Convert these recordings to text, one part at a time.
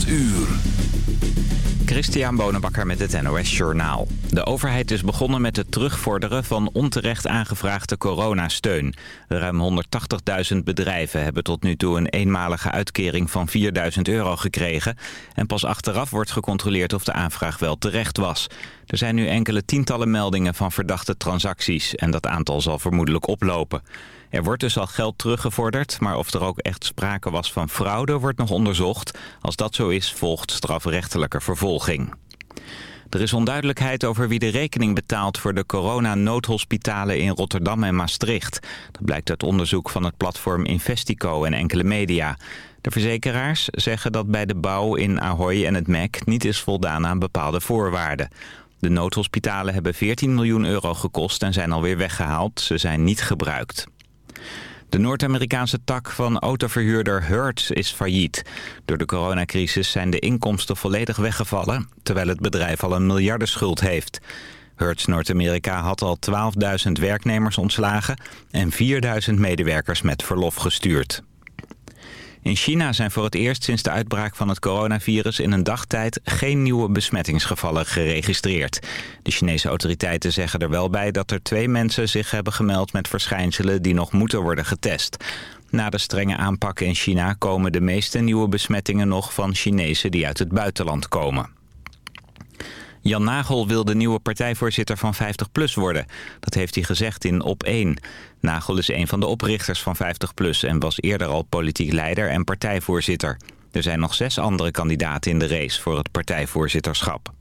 8 uur. Christian Bonenbakker met het NOS Journaal. De overheid is begonnen met het terugvorderen van onterecht aangevraagde coronasteun. Ruim 180.000 bedrijven hebben tot nu toe een eenmalige uitkering van 4.000 euro gekregen. En pas achteraf wordt gecontroleerd of de aanvraag wel terecht was. Er zijn nu enkele tientallen meldingen van verdachte transacties en dat aantal zal vermoedelijk oplopen. Er wordt dus al geld teruggevorderd, maar of er ook echt sprake was van fraude wordt nog onderzocht. Als dat zo is, volgt strafrechtelijke vervolging. Er is onduidelijkheid over wie de rekening betaalt voor de coronanoodhospitalen in Rotterdam en Maastricht. Dat blijkt uit onderzoek van het platform Investico en enkele media. De verzekeraars zeggen dat bij de bouw in Ahoy en het MEC niet is voldaan aan bepaalde voorwaarden. De noodhospitalen hebben 14 miljoen euro gekost en zijn alweer weggehaald. Ze zijn niet gebruikt. De Noord-Amerikaanse tak van autoverhuurder Hertz is failliet. Door de coronacrisis zijn de inkomsten volledig weggevallen... terwijl het bedrijf al een miljardenschuld heeft. Hertz Noord-Amerika had al 12.000 werknemers ontslagen... en 4.000 medewerkers met verlof gestuurd. In China zijn voor het eerst sinds de uitbraak van het coronavirus in een dagtijd geen nieuwe besmettingsgevallen geregistreerd. De Chinese autoriteiten zeggen er wel bij dat er twee mensen zich hebben gemeld met verschijnselen die nog moeten worden getest. Na de strenge aanpak in China komen de meeste nieuwe besmettingen nog van Chinezen die uit het buitenland komen. Jan Nagel wil de nieuwe partijvoorzitter van 50PLUS worden. Dat heeft hij gezegd in Op 1. Nagel is een van de oprichters van 50PLUS en was eerder al politiek leider en partijvoorzitter. Er zijn nog zes andere kandidaten in de race voor het partijvoorzitterschap.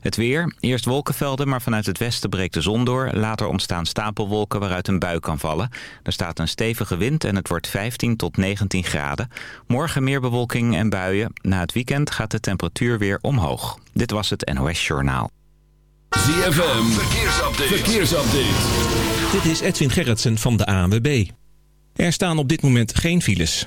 Het weer. Eerst wolkenvelden, maar vanuit het westen breekt de zon door. Later ontstaan stapelwolken waaruit een bui kan vallen. Er staat een stevige wind en het wordt 15 tot 19 graden. Morgen meer bewolking en buien. Na het weekend gaat de temperatuur weer omhoog. Dit was het NOS Journaal. ZFM. Verkeersupdate. Verkeersupdate. Dit is Edwin Gerritsen van de ANWB. Er staan op dit moment geen files.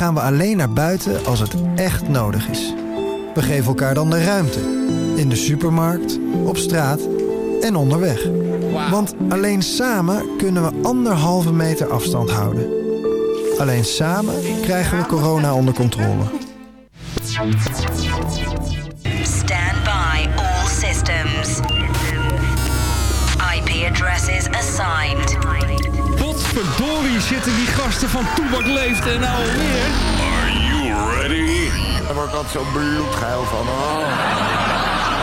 gaan we alleen naar buiten als het echt nodig is. We geven elkaar dan de ruimte. In de supermarkt, op straat en onderweg. Want alleen samen kunnen we anderhalve meter afstand houden. Alleen samen krijgen we corona onder controle. Stand by all systems. IP addresses assigned. Potverdorie zitten die gasten van Toebak Leeft en nou alweer. Are you ready? Daar word ik altijd zo bloedgeil van. Oh.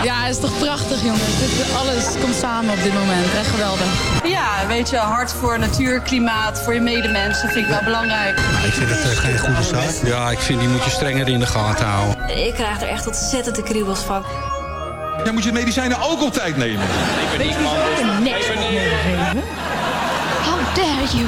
Ja, het is toch prachtig, jongens. Dit, alles komt samen op dit moment. Echt geweldig. Ja, weet je, hard voor natuur, klimaat, voor je medemens. Dat vind ik wel belangrijk. Ik vind het uh, geen goede zaak. Ja, ik vind die moet je strenger in de gaten houden. Ik krijg er echt ontzettend de kriebels van. Jij moet je medicijnen ook op tijd nemen. Ik ben niet man. How dare you?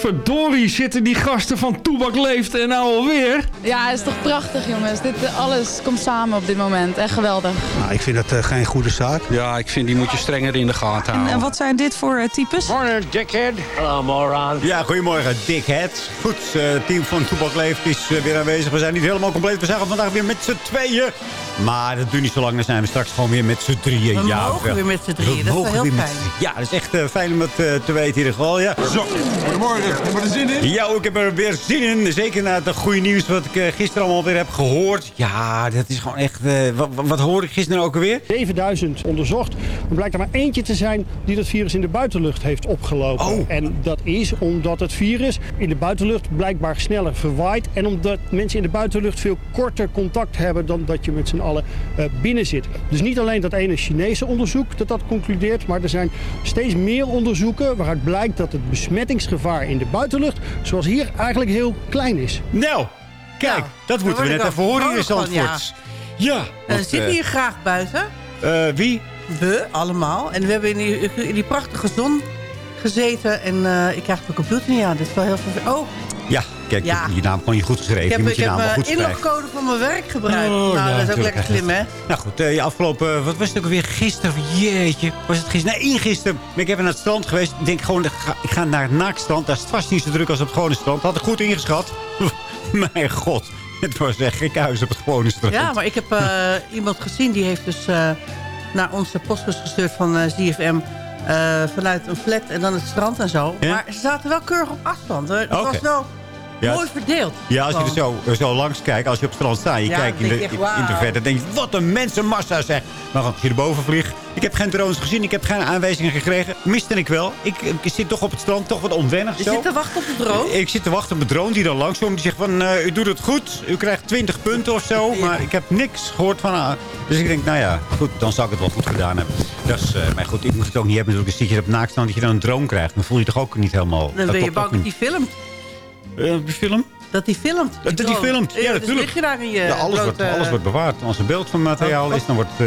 Potverdorie zitten die gasten van Toebak Leeft en nou alweer. Ja, het is toch prachtig jongens. Dit, eh, alles komt samen op dit moment. Echt geweldig. Nou, ik vind dat eh, geen goede zaak. Ja, ik vind die moet je strenger in de gaten houden. En wat zijn dit voor eh, types? Morning, dickhead. Hello, moron. Ja, goedemorgen, dickhead. Goed, eh, het team van Toebak Leeft is weer aanwezig. We zijn niet helemaal compleet. We zijn vandaag weer met z'n tweeën. Maar dat duurt niet zo lang. Dan zijn we straks gewoon weer met z'n drieën. We ja, mogen weer met z'n drieën. We Dat is wel heel weer met fijn. Ja, dat is echt fijn om het te weten in ieder geval. Ja. Zo, goedemorgen. Heb je er zin in? Ja, ik heb er weer zin in. Zeker na het goede nieuws wat ik eh, gisteren allemaal weer heb gehoord. Ja, dat is gewoon echt... eh, wat, wat hoorde ik gisteren ook alweer? 7000 onderzocht. Er blijkt er maar eentje te zijn die dat virus in de buitenlucht heeft opgelopen. Oh. En dat is omdat het virus in de buitenlucht blijkbaar sneller verwaait. En omdat mensen in de buitenlucht veel korter contact hebben dan dat je met z'n allen eh, binnen zit. Dus niet alleen dat ene Chinese onderzoek dat dat concludeert. Maar er zijn steeds meer onderzoeken waaruit blijkt dat het besmettingsgevaar in de buitenlucht, zoals hier, eigenlijk heel klein is. Nou, kijk, dat moeten we net even horen in Zandvoort. Ja. We want, zitten eh, hier graag buiten. eh, wie? We, allemaal. En we hebben in die, in die prachtige zon gezeten. En eh, ik krijg mijn computer niet aan. Dit is wel heel veel... Oh, Ja, kijk, Ja. je naam gewoon niet goed geschreven. ik heb, je moet ik je heb naam wel goed schrijven. inlogcode van mijn werk gebruikt. Oh, nou, ja, dat is ook lekker slim, hè? Nou goed, eh, je afgelopen, wat was het ook alweer? Gisteren, jeetje. Was het gisteren? Nee, gisteren ben ik even naar het strand geweest. Ik denk gewoon, ik ga, ik ga naar het naakstrand. Daar is het vast niet zo druk als op het gewone strand. Had ik goed ingeschat. Mijn god, het was echt gek huis op het gewone strand. Ja, maar ik heb eh, iemand gezien die heeft dus eh, naar onze postbus gestuurd van eh ZFM... eh, vanuit een flat en dan het strand en zo. Ja? Maar ze zaten wel keurig op afstand. hoor. Het Oké. was wel Ja, mooi verdeeld. Ja, als je er zo, zo langs kijkt, als je op het strand staat... je Ja, kijkt in de, in de verte, denk je... wat een mensenmassa zeg. Maar als je erboven vliegt... Ik heb geen drones gezien, ik heb geen aanwijzingen gekregen. Miste ik wel. Ik, ik zit toch op het strand, toch wat onwennig Je zo. zit te wachten op de drone? Ik zit te wachten op een drone die dan langskomt. Die zegt van, eh, u doet het goed. U krijgt 20 punten of zo. Maar ik heb niks gehoord van haar. Dus ik denk, nou ja, goed, dan zou ik het wel goed gedaan hebben. Dat is, eh, maar goed, ik moet het ook niet hebben. natuurlijk. Dan zit je op naakstand dat je dan een drone krijgt. Dan voel je toch ook niet helemaal... Dan ben je bang dat die filmt. Eh, die film? Dat die filmt. Dat die drone. filmt, ja, dus natuurlijk. lig je daar in je Ja, alles, wordt, alles wordt bewaard. Als er beeld van materiaal Oh, is, dan wordt... eh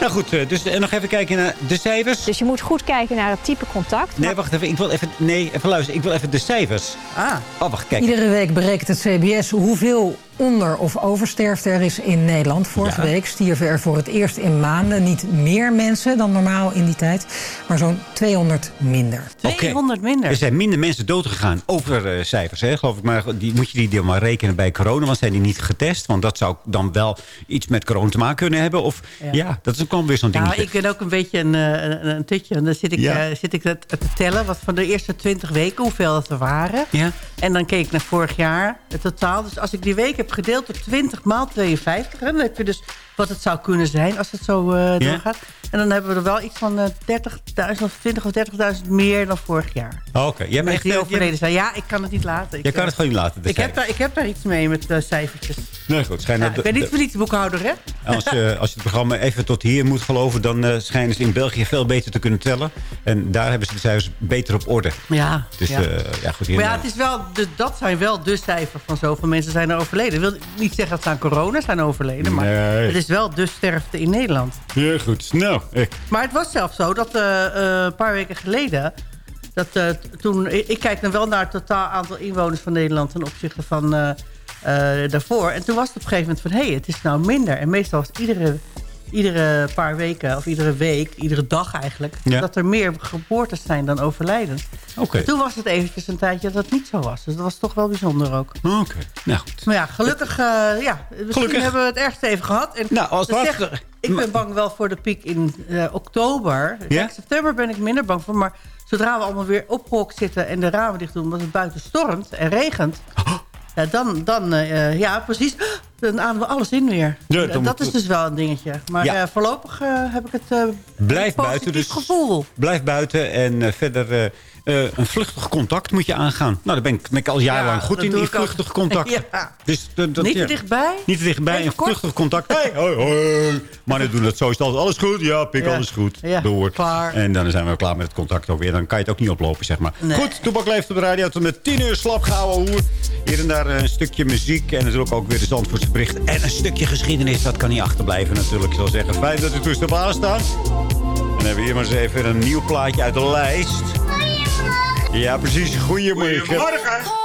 nou goed, eh, dus en nog even kijken naar de cijfers. Dus je moet goed kijken naar het type contact. Nee, wacht even. Ik wil even... Nee, even luisteren. Ik wil even de cijfers. Ah. Oh, wacht, kijk. Iedere week berekent het CBS hoeveel onder- of oversterfte er is in Nederland. Vorige Ja. week stierven er voor het eerst in maanden niet meer mensen dan normaal in die tijd, maar zo'n 200 minder. 200 minder. Er zijn minder mensen doodgegaan over eh, cijfers, hè, geloof ik. Maar die, moet je die dan maar rekenen bij corona? Want zijn die niet getest? Want dat zou dan wel iets met corona te maken kunnen hebben. Of ja, Ja. dat is weer zo'n ding. Nou, ik ben ook een beetje een, eh, een, een tutje. En dan zit ik, Ja. eh, zit ik het te tellen wat van de eerste 20 weken, hoeveel het er waren. Ja. En dan keek ik naar vorig jaar, het totaal. Dus als ik die week heb gedeeld door 20 maal 52... Hè, dan heb je dus wat het zou kunnen zijn als het zo eh, Ja. doorgaat. En dan hebben we er wel iets van eh, 30.000 of 20 of 30.000 meer dan vorig jaar. Oké, jij bent echt... eh, overleden zijn. Ja, ik kan het niet laten. Ik, Jij kan eh, het gewoon niet laten, ik heb, daar, ik heb daar iets mee met eh, cijfertjes. Nee, goed. Ja, dat ik ben niet politieboekhouder, hè? Als, je als je het programma even tot hier moet geloven... dan eh, schijnen ze in België veel beter te kunnen tellen. En daar hebben ze de cijfers beter op orde. Ja. Dus ja. eh, ja, goed. Maar ja, het is wel de, dat zijn wel de cijfers van zoveel mensen zijn er overleden. Dat wil niet zeggen dat ze aan corona zijn overleden. Maar Nee. het is wel de sterfte in Nederland. Ja, goed. Nou, ik... Maar het was zelfs zo dat eh, eh, een paar weken geleden... Dat, eh, toen, ik kijk dan wel naar het totaal aantal inwoners van Nederland... ten opzichte van daarvoor. En toen was het op een gegeven moment van... hé, hey, het is nou minder. En meestal was iedere, iedere paar weken of iedere week... iedere dag eigenlijk... Ja. dat er meer geboortes zijn dan overlijden. Oké. En toen was het eventjes een tijdje dat het niet zo was. Dus dat was toch wel bijzonder ook. Oké, nou goed. Maar ja, gelukkig, eh, ja, misschien Gelukkig. hebben we het ergste even gehad. En Nou, als zegt- ik ben bang wel voor de piek in eh, oktober. Ja? Kijk, september ben ik minder bang voor. Maar zodra we allemaal weer opgehokt zitten en de ramen dicht doen... omdat het buiten stormt en regent... Ja, dan, dan eh, ja, precies. Dan ademen we alles in weer. Ja, dat moet- is dus wel een dingetje. Maar Ja. eh, voorlopig eh, heb ik het eh Blijf buiten dus. gevoel. Blijf buiten en eh, verder... eh, een vluchtig contact moet je aangaan. Nou, daar ben ik, ben ik al jarenlang Ja, goed dat in, ook. vluchtig contact. Ja. Dus, dat- dat- Niet te dichtbij? Niet te dichtbij, een vluchtig contact. Hey, hoi, hoi. Mannen doen het zo. Is altijd alles goed? Ja, pik, alles goed. Door. klaar. En dan zijn we klaar met het contact ook weer. Dan kan je het ook niet oplopen, zeg maar. Nee. Goed, Toebak leeft op de radio tot met 10 uur slap gehouden hoer. Hier en daar een stukje muziek. En natuurlijk ook weer de Zandvoortse bericht. En een stukje geschiedenis. Dat kan niet achterblijven natuurlijk. Ik zou zeggen, fijn dat u toestel aanstaan. En dan hebben we hier maar eens even een nieuw plaatje uit de lijst. Ja, precies. Goedemorgen. Called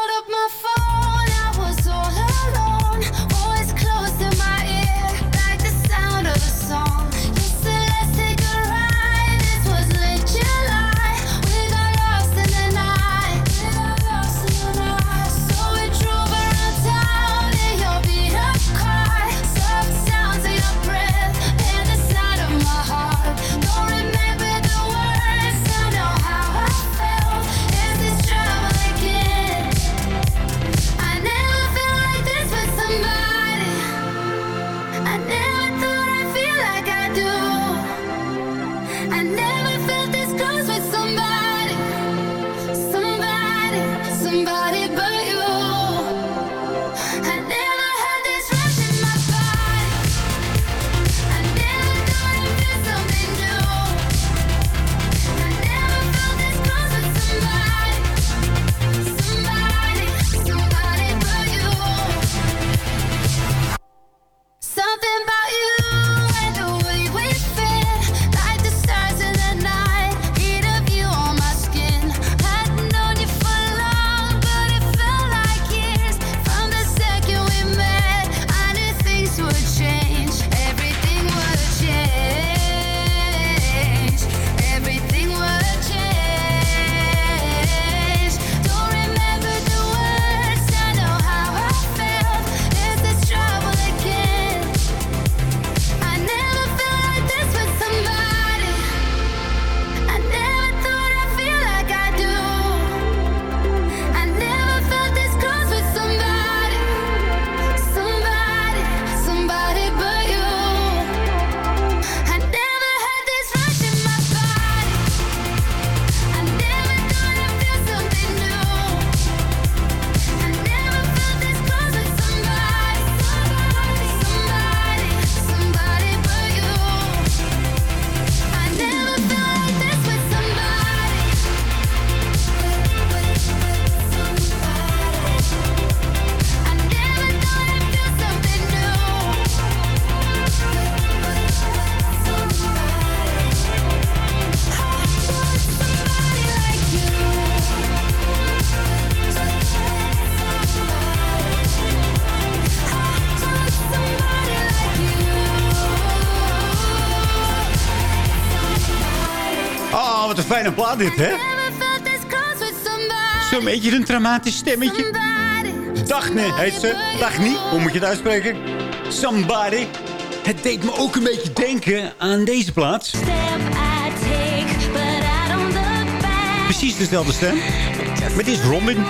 fijne plaat dit, hè? Zo'n beetje een dramatisch stemmetje. Dagne heet ze. Dagny, hoe moet je het uitspreken? Somebody. Het deed me ook een beetje denken aan deze plaats. Precies dezelfde stem. Maar dit is Robin.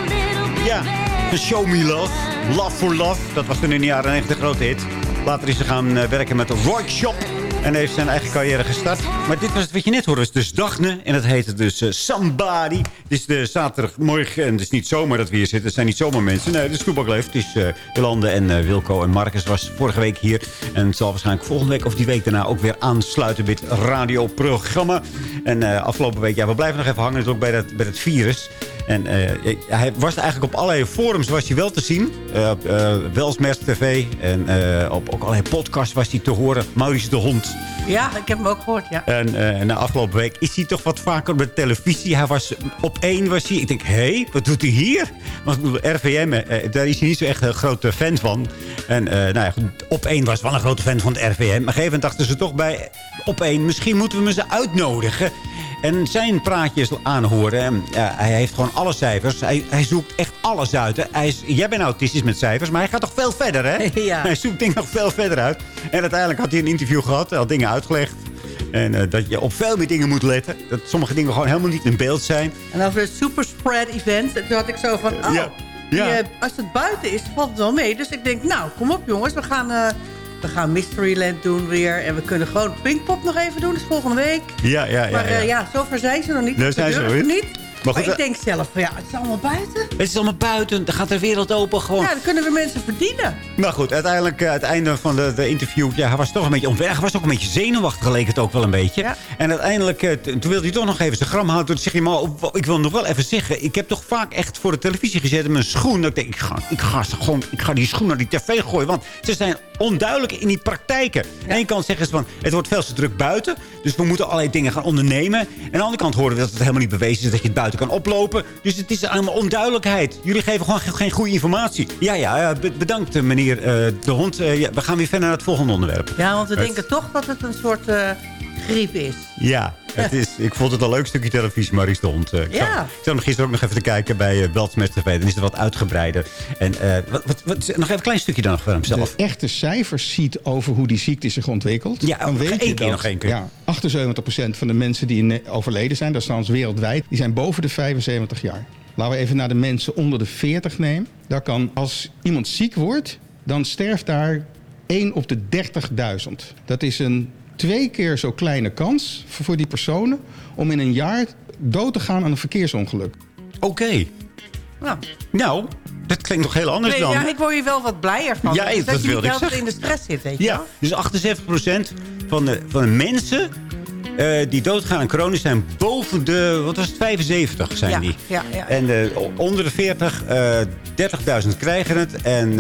Ja, de Show Me Love. Love for Love. Dat was toen in de jaren 90 een grote hit. Later is ze gaan eh, werken met de Roy Shop. En heeft zijn eigen carrière gestart. Maar dit was het wat je net hoorde. Het is dus Dagne. En het heette dus eh, Somebody. Het is de zaterdagmorgen. En het is niet zomaar dat we hier zitten. Het zijn niet zomaar mensen. Nee, de. Het is eh, Jolande en eh, Wilco en Marcus was vorige week hier. En zal waarschijnlijk volgende week of die week daarna ook weer aansluiten bij het radioprogramma. En afgelopen week, ja, we blijven nog even hangen natuurlijk bij dat, bij dat virus. En hij was eigenlijk op allerlei forums was hij wel te zien. Eh, op Welsmers TV en op ook allerlei podcasts was hij te horen. Maurice de Hond. Ja, ik heb hem ook gehoord, ja. En eh, na afgelopen week is hij toch wat vaker op de televisie. Hij was op één was hij. Ik denk, hé, hey, wat doet hij hier? Want RVM, eh, daar is hij niet zo echt een grote fan van. En eh, nou ja, op één was wel een grote fan van het RVM. Maar gegeven dachten ze toch bij op één... misschien moeten we hem ze uitnodigen. En zijn praatjes aanhoren. En, ja, hij heeft gewoon alle cijfers. Hij, hij zoekt echt alles uit. Hè. Hij is, jij bent autistisch met cijfers, maar hij gaat toch veel verder, hè? Ja. Hij zoekt dingen nog veel verder uit. En uiteindelijk had hij een interview gehad. Hij had dingen uitgelegd. En eh, dat je op veel meer dingen moet letten. Dat sommige dingen gewoon helemaal niet in beeld zijn. En over het super spread event. En toen had ik zo van, oh, Ja. Ja. eh, als het buiten is, valt het wel mee. Dus ik denk, nou, kom op jongens. We gaan, eh, we gaan Mysteryland doen weer. En we kunnen gewoon Pinkpop nog even doen. Dat is volgende week. Ja, ja, ja. maar eh, ja. ja, zover zijn ze nog niet. Ze zijn ze nog niet. Maar Maar goed, ik denk zelf van ja, het is allemaal buiten. het is allemaal buiten. Dan gaat de wereld open gewoon. Ja, dan kunnen we mensen verdienen. Maar goed, uiteindelijk, uh, het einde van de, de, interview... Ja, hij was toch een beetje onwennig. Hij was ook een beetje zenuwachtig, leek het ook wel een beetje. Ja. En uiteindelijk, uh, toen wilde hij toch nog even zijn gram houden. Toen zeg je, maar ik wil nog wel even zeggen... Ik heb toch vaak echt voor de televisie gezet in mijn schoen. Dat ik denk, ik ga, ik, ga gewoon, ik ga die schoen naar die tv gooien. Want ze zijn onduidelijk in die praktijken. Aan de ene kant zeggen ze van, het wordt veel te druk buiten. Dus we moeten allerlei dingen gaan ondernemen. En aan de andere kant horen we dat het helemaal niet bewezen is... dat je het buiten kan oplopen. Dus het is allemaal onduidelijkheid. Jullie geven gewoon geen, goede informatie. Ja, ja, bedankt meneer uh, De Hond. We gaan weer verder naar het volgende onderwerp. Ja, want we denken toch dat het een soort uh, griep is. Ja, het is, ik vond het een leuk stukje televisie, Maries de Hond. Ik ja. Zat, ik zat nog gisteren ook nog even te kijken bij uh, Beltsmet TV. Dan is het wat uitgebreider. En wat, wat, wat, nog even een klein stukje dan nog voor hemzelf. De echte cijfers ziet over hoe die ziekte zich ontwikkelt. Ja, dan weet één je keer dat, nog één keer. Ja, 78% van de mensen die overleden zijn, dat is trouwens wereldwijd, die zijn boven de 75 jaar. Laten we even naar de mensen onder de 40 nemen. Daar kan, als iemand ziek wordt, dan sterft daar 1 op de 30.000. Dat is een twee keer zo kleine kans voor die personen... om in een jaar dood te gaan aan een verkeersongeluk. Oké. Okay. Nou. nou, dat klinkt nog heel anders nee, dan... Ja, ik word hier wel wat blijer van. Ja, dus dat, dat je wilde niet ik altijd in de stress zit, weet je Ja, dus 78% van de, van de mensen die doodgaan aan corona zijn boven de, wat was het, 75 zijn ja, die. Ja, ja. En uh, onder de 40, uh, 30.000 krijgen het. En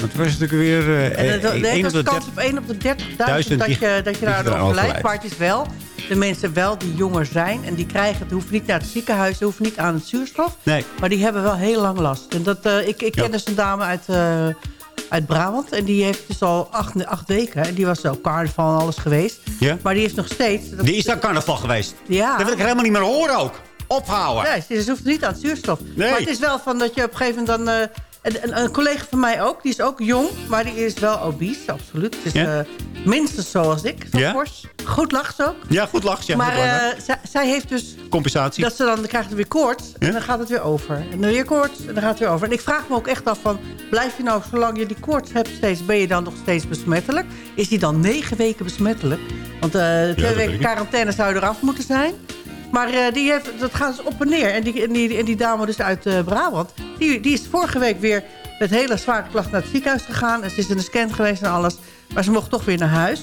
wat was het ook weer? en de, de, kans op 1 op de 30.000 dat je, dat je daar overlijdt. Maar het is wel, de mensen wel die jonger zijn en die krijgen het, hoeven niet naar het ziekenhuis, hoeven niet aan het zuurstof. Nee. Maar die hebben wel heel lang last. En dat, ik, ik ken dus een dame uit uit Brabant. En die heeft dus al acht, acht weken. En die was op carnaval en alles geweest. Ja? Maar die heeft nog steeds... Dat die is aan carnaval geweest? Ja. Dat wil ik helemaal niet meer horen ook. Ophouden. Nee, ze hoeft niet aan het zuurstof. Nee. Maar het is wel van dat je op een gegeven moment dan... Uh, een, een, collega van mij ook, die is ook jong, maar die is wel obese, absoluut. Is ja? uh, minstens zoals ik, zo ja? fors. Goed lacht ze ook. Ja, goed lacht. Ja, maar uh, zij, heeft dus... Compensatie. Dat ze dan, krijgt weer koorts en dan gaat het weer over. En dan weer koorts en dan gaat het weer over. En ik vraag me ook echt af van, blijf je nou, zolang je die koorts hebt steeds, ben je dan nog steeds besmettelijk? Is die dan negen weken besmettelijk? Want uh, twee ja, weken quarantaine zou je eraf moeten zijn. Maar uh, die heeft, dat gaan ze op en neer. En die, en die, en die dame dus uit uh, Brabant, die, die is vorige week weer met hele zware klachten naar het ziekenhuis gegaan. En ze is in de scan geweest en alles. Maar ze mocht toch weer naar huis.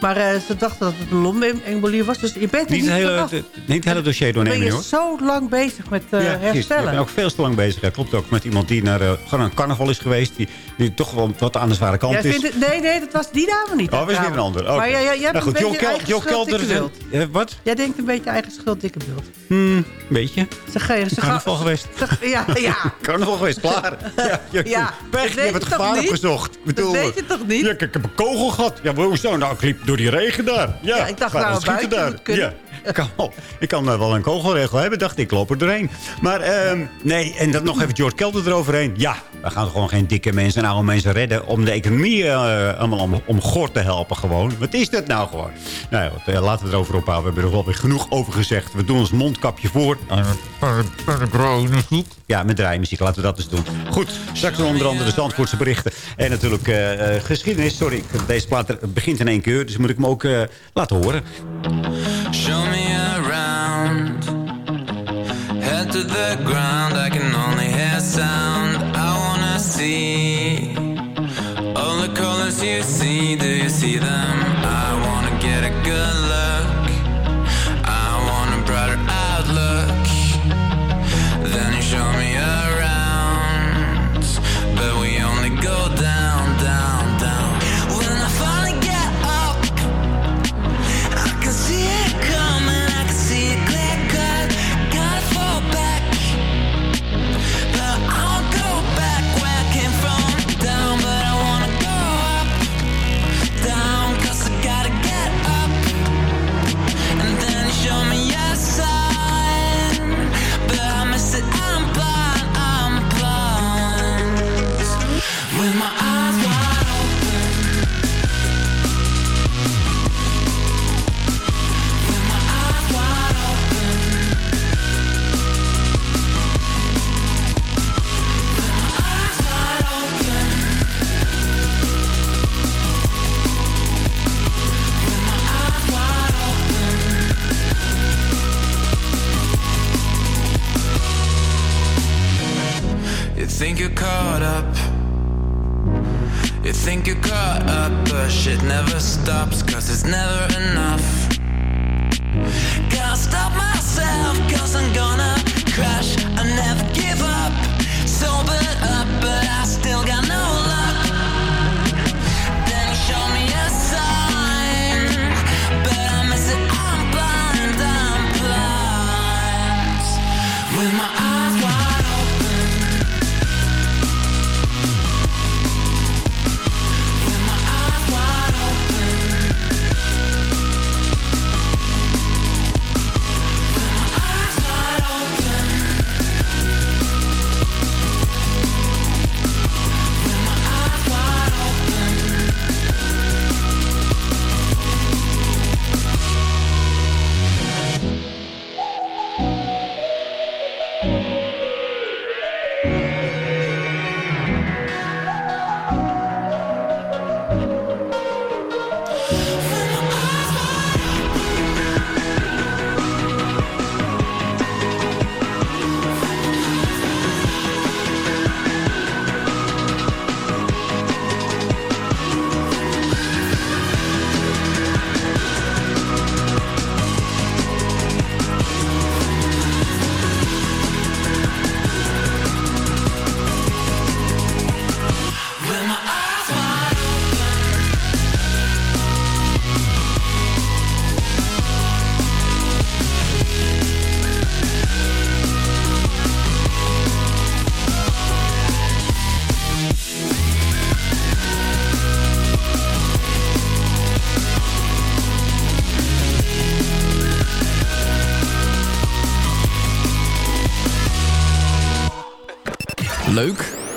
Maar uh, ze dachten dat het een longembolie was. Dus je bent er niet, niet, hele, de, niet het hele dossier doornemen, ben je hoor. zo lang bezig met uh, ja, herstellen. Ik ben ook veel te lang bezig. Dat klopt ook met iemand die naar uh, gewoon een carnaval is geweest. Die, die toch wel wat aan de zware kant ja, is. Het, nee, nee, dat was die dame niet. Oh, was niet een ander. Okay. Maar jij, jij hebt nou, goed, een beetje eigen schuld, dikke beeld. Wat? Jij denkt een beetje eigen schuld, dikke beeld. Hmm, beetje. Ze geven, ze carnaval geweest. Ze, ja, ja. carnaval geweest, klaar. ja, je, ja, pech, je hebt het gevaar opgezocht. Dat weet je toch niet? Ja, ik heb een kogel gehad. Ja, hoezo? Nou, ik liep door die regen daar. Ja, ja ik dacht nou buiten daar. Ja. Ik kan, wel, ik kan wel een kogelregel hebben, dacht ik. Ik loop er doorheen. Maar um, nee, en dan nog even George Kelter eroverheen. Ja, we gaan gewoon geen dikke mensen en oude mensen redden... om de economie uh, allemaal om, om gort te helpen gewoon. Wat is dat nou gewoon? Nou ja, wat, uh, laten we erover ophouden. We hebben er wel weer genoeg over gezegd. We doen ons mondkapje voor. Ja, met draaimuziek. Laten we dat eens doen. Goed, straks onder andere de Zandvoortse berichten. En natuurlijk uh, geschiedenis. Sorry, deze plaat begint in één keer. Dus moet ik hem ook laten horen. Show me around Head to the ground I can only hear sound I wanna see All the colors you see Do you see them?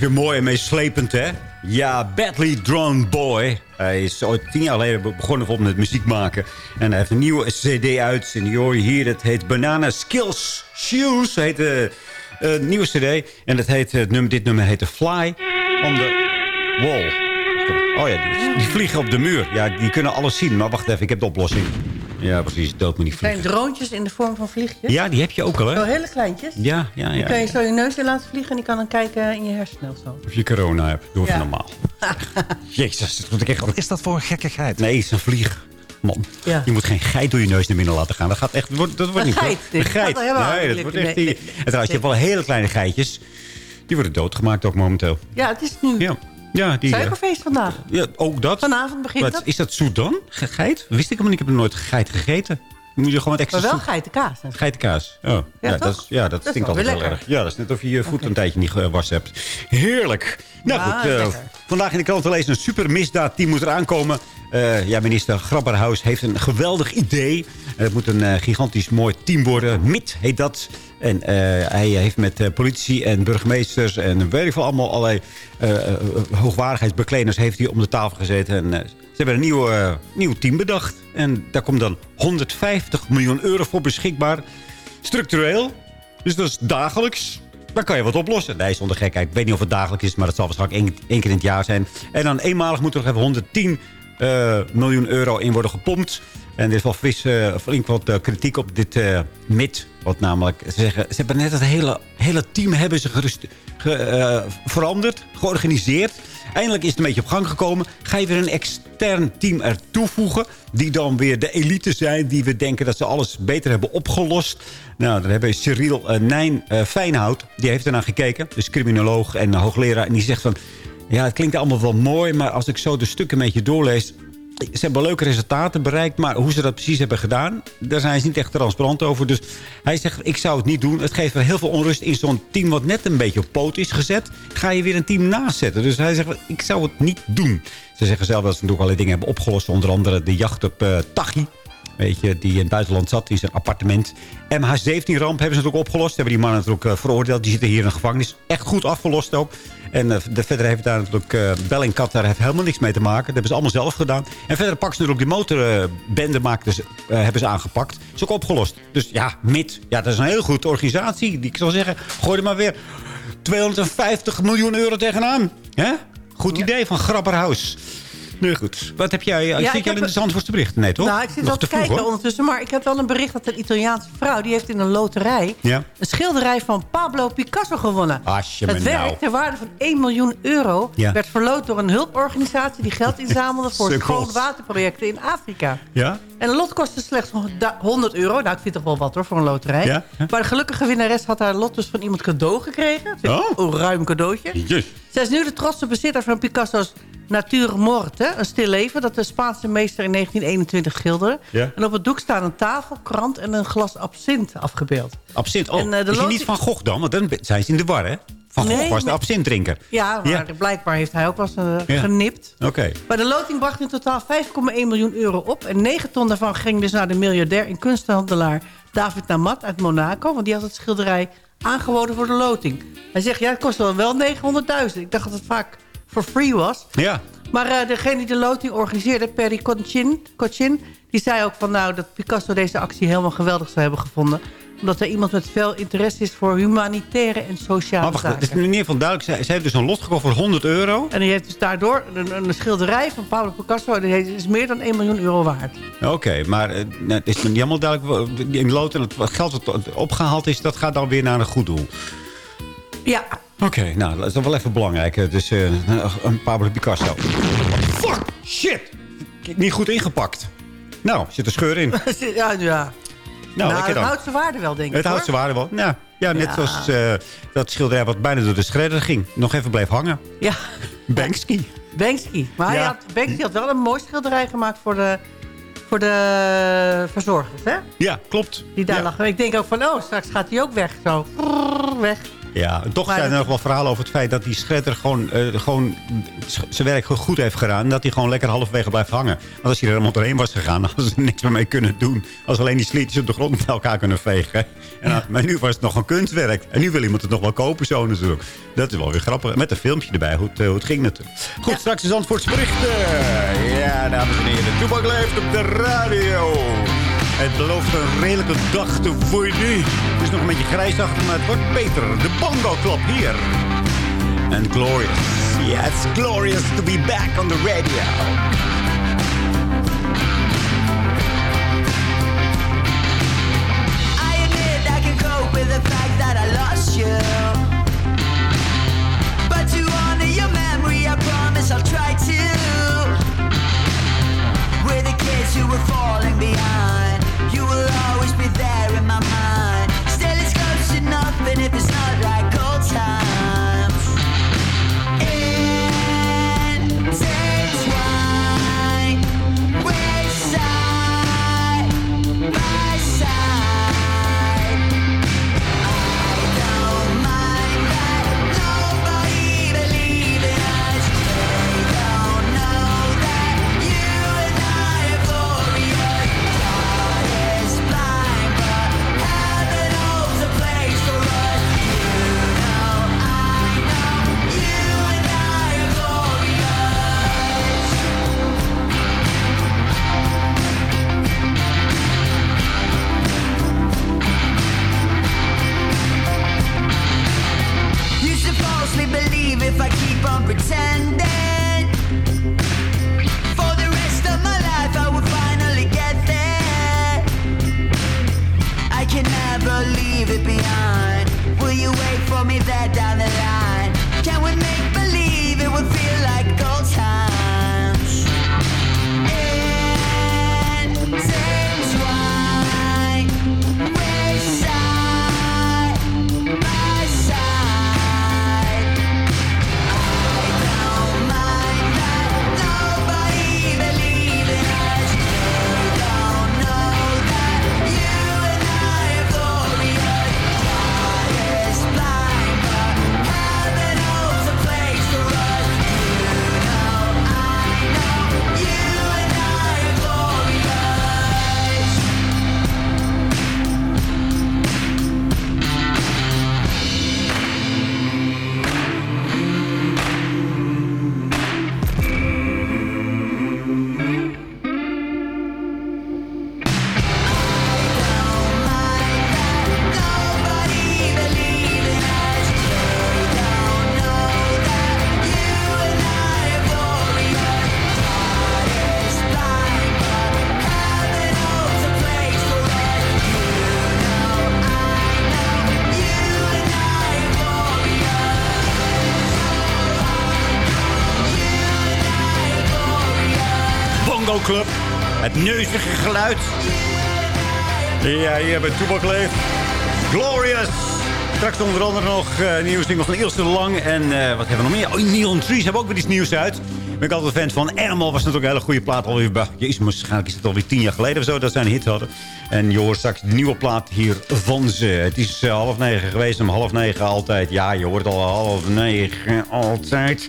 Weer mooi en meeslepend, hè? Ja, Badly Drawn Boy. Hij is ooit tien jaar geleden be- begonnen met muziek maken. En hij heeft een nieuwe cd uit. En hier. Het heet Banana Skills Shoes. heet de nieuwe cd. En het heet, het nummer, dit nummer heet Fly on the Wall. Oh ja, die, die vliegen op de muur. Ja, die kunnen alles zien. Maar wacht even, ik heb de oplossing. Ja, precies. Dood me niet vliegen. Kleine droontjes in de vorm van vliegjes. Ja, die heb je ook al, Zo hè? hele kleintjes. Ja, ja, Die ja. kan je zo je neus in laten vliegen en die kan dan kijken in je hersenen of zo. Of je corona hebt. Doe even Ja. normaal. Jezus, dat moet ik echt... Wat is dat voor een gekkigheid? Nee, het is een vlieg. Man, Ja. je moet geen geit door je neus naar binnen laten gaan. Dat gaat echt... Dat wordt, dat wordt Een niet goed. geit, dit Een geit. helemaal Nee, dat wordt echt... Die... Nee, En trouwens, je hebt wel hele kleine geitjes. Die worden doodgemaakt ook momenteel. Ja, het is nu Ja. Ja, die... eh, suikerfeest vandaag. Ja, ook dat. Vanavond begint Wat, dat. Is dat zoet dan? Ge- Geit? Wist ik helemaal niet. Ik heb nog nooit geit gegeten. Dan moet je gewoon wat extra Maar wel geitenkaas. Geitenkaas. Oh, ja, toch? dat, ja, dat, stinkt wel altijd lekker. erg. Ja, dat is net of je je voet een tijdje niet gewassen hebt. Heerlijk. Nou Ja, goed, eh, vandaag in de krant te lezen... een super misdaadteam moet eraan komen. Eh, ja, minister Grabberhaus heeft een geweldig idee. En het moet een eh, gigantisch mooi team worden. MIT heet dat. En hij heeft met politie en burgemeesters... en weet ik veel, allemaal allerlei hoogwaardigheidsbekleders... heeft hij om de tafel gezeten. En ze hebben een nieuw, nieuw team bedacht. En daar komt dan 150 miljoen euro voor beschikbaar. Structureel. Dus dat is dagelijks. Dan kan je wat oplossen. Nee, zonder gekheid. Ik weet niet of het dagelijks is, maar dat zal waarschijnlijk één, één keer in het jaar zijn. En dan eenmalig moet er nog even 110 eh, miljoen euro in worden gepompt. En er is wel fris, eh, flink wat eh, kritiek op dit MIT. Wat namelijk, ze zeggen, ze hebben net het hele, hele team hebben ze gerust, ge- veranderd, georganiseerd. Eindelijk is het een beetje op gang gekomen. Ga je weer een extern team er toevoegen. Die dan weer de elite zijn. Die we denken dat ze alles beter hebben opgelost. Nou, dan hebben we Cyril eh, Nijn eh, Fijnhout. Die heeft ernaar gekeken. Dus criminoloog en hoogleraar. En die zegt van... Ja, het klinkt allemaal wel mooi. Maar als ik zo de stukken een beetje doorlees... Ze hebben leuke resultaten bereikt, maar hoe ze dat precies hebben gedaan... daar zijn ze niet echt transparant over. Dus hij zegt, ik zou het niet doen. Het geeft wel heel veel onrust in zo'n team wat net een beetje op poot is gezet. Ga je weer een team naast zetten. Dus hij zegt, ik zou het niet doen. Ze zeggen zelf dat ze natuurlijk allerlei dingen hebben opgelost. Onder andere de jacht op eh Tachi. Weet je, die in het buitenland zat, in zijn appartement. MH17-ramp hebben ze natuurlijk opgelost. Hebben die man natuurlijk eh, veroordeeld. Die zitten hier in de gevangenis. Echt goed afgelost ook. En eh, de, verder heeft daar natuurlijk... eh Bellingcat daar heeft helemaal niks mee te maken. Dat hebben ze allemaal zelf gedaan. En verder pakken ze natuurlijk die motorbende eh, hebben ze aangepakt. Is ook opgelost. Dus ja, MIT. Ja, dat is een heel goede organisatie. Die, ik zal zeggen, gooi er maar weer 250 miljoen euro tegenaan. Hè? Goed idee van Grabberhaus. Nee, goed. Wat heb jij? Ja, Ja, ik zit jij in de Zandvoortse berichten? Nee, toch? Nou, ik zit Nog wel te, vroeg, kijken hoor. ondertussen. Maar ik heb wel een bericht dat een Italiaanse vrouw... die heeft in een loterij Ja. een schilderij van Pablo Picasso gewonnen. Asje Het werk nou. ter waarde van 1 miljoen euro... Ja. werd verloot door een hulporganisatie... die geld inzamelde voor schoonwaterprojecten in Afrika. Ja? En een lot kostte slechts 100 euro. Nou, ik vind toch wel wat hoor, voor een loterij. Ja. Maar de gelukkige winnares had haar lot dus van iemand cadeau gekregen. Oh. Een ruim cadeautje. Yes. Zij is nu de trotse bezitter van Picasso's Natuur Morte. Een stil leven dat de Spaanse meester in 1921 schilderde. Ja. En op het doek staan een tafel, krant en een glas absint afgebeeld. Absint. Oh, En, eh, de is niet Van Gogh dan? Want dan zijn ze in de war, hè? Van Gogh Nee, was de absintdrinker. Ja, maar Ja. blijkbaar heeft hij ook wel eens eh, Ja. genipt. Oké. Maar de loting bracht in totaal 5,1 miljoen euro op. En 9 ton daarvan ging dus naar de miljardair en kunsthandelaar David Namat uit Monaco. Want die had het schilderij aangeboden voor de loting. Hij zegt, ja, het kost wel wel 900.000. Ik dacht dat het vaak for free was. Ja. Maar eh, degene die de loting organiseerde, Perry Cochin, Cochin... die zei ook van nou dat Picasso deze actie helemaal geweldig zou hebben gevonden. Omdat er iemand met veel interesse is voor humanitaire en sociale Maar wacht, het zaken. is in ieder geval duidelijk. Zij, zij heeft dus een lot gekocht voor 100 euro. En die heeft dus daardoor een, een schilderij van Pablo Picasso... die is meer dan 1 miljoen euro waard. Oké, maar eh, nou, het is niet helemaal duidelijk. In lood en het geld wat opgehaald is, dat gaat dan weer naar een goed doel. Ja, Oké, nou, dat is dan wel even belangrijk. Dus eh, een Pablo Picasso. Fuck, shit. Niet goed ingepakt. Nou, zit een scheur in. ja, ja. Nou, Nou, het dan. houdt zijn waarde wel, denk ik. Het houdt zijn waarde wel. Ja, ja net Ja. zoals eh, dat schilderij wat bijna door de schredder ging. Nog even bleef hangen. Ja, Banksy. Banksy. Maar hij Ja. had, Banksy had wel een mooi schilderij gemaakt voor de, voor de verzorgers, hè? Ja, klopt. Die daar Ja. lag. Ik denk ook van, oh, straks gaat hij ook weg. Zo, weg. Ja, en toch Maar zijn er nog wel verhalen over het feit dat die shredder gewoon, eh, gewoon zijn werk goed heeft gedaan. En dat hij gewoon lekker halverwege blijft hangen. Want als hij er helemaal doorheen was gegaan, dan hadden ze er niks meer mee kunnen doen. Als alleen die sliertjes op de grond met elkaar kunnen vegen. En, Maar nu was het nog een kunstwerk. En nu wil iemand het nog wel kopen zo natuurlijk. Dat is wel weer grappig. Met een filmpje erbij, hoe het, eh, hoe het ging natuurlijk. Goed, straks is Zandvoorts berichten. Ja, dames en heren. Toebak leeft op de radio. Het belooft een redelijke dag te worden. Het is nog een beetje grijsachtig, maar het wordt beter. De Bongo Club hier. And glorious. Yeah, it's glorious to be back on the radio. I admit I can cope with the fact that I lost you. But to honor your memory, I promise I'll try to. We're the kids who were falling behind. Always be there in my mind. and neuzige geluid. Ja, hier bij Toebak leeft. Glorious. Straks onder andere nog eh nieuws single van Ilse Lang. En eh, wat hebben we nog meer? Oh, Neon Trees hebben ook weer iets nieuws uit. Ben ik altijd fan van. Animal was natuurlijk een hele goede plaat. Alweer, jezus, waarschijnlijk is het alweer tien jaar geleden of zo dat zij een hit hadden. En je hoort straks de nieuwe plaat hier van ze. Het is eh, half negen geweest, om half negen altijd. Ja, je hoort al half negen altijd.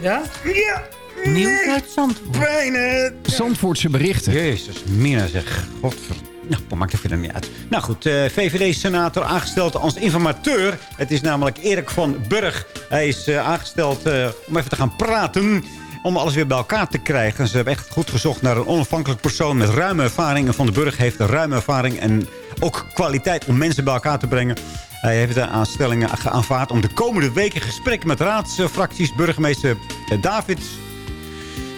Ja? Ja. Nieuws uit Zandvoort. Zandvoortse berichten. Jezus, Mina zeg. Godver... Nou, dat maakt er verder niet uit. Nou goed, eh, VVD-senator aangesteld als informateur. Het is namelijk Erik van Burg. Hij is eh, aangesteld eh, om even te gaan praten om alles weer bij elkaar te krijgen. Ze hebben echt goed gezocht naar een onafhankelijk persoon met ruime ervaring. En Van den Burg heeft ruime ervaring en ook kwaliteit om mensen bij elkaar te brengen. Hij heeft de aanstellingen aanvaard om de komende weken gesprekken met raadsfracties, burgemeester David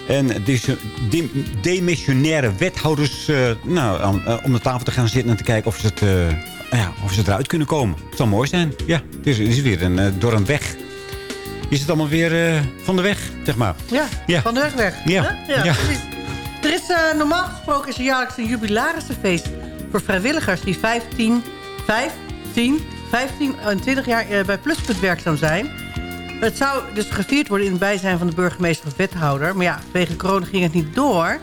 en deze demissionaire wethouders eh, nou, om de tafel te gaan zitten en te kijken of ze, het, eh, ja, of ze eruit kunnen komen. Het zou mooi zijn. Ja, het is, het is weer een, door een weg. Is het allemaal weer van de weg, zeg maar. Ja, Ja. van de weg weg. Ja. Ja. Er is normaal gesproken is er jaarlijks een jubilarisfeest voor vrijwilligers die 15, 15, 15 en 20 jaar bij Pluspunt werkzaam zijn. Het zou dus gevierd worden in het bijzijn van de burgemeester of wethouder. Maar ja, vanwege corona ging het niet door.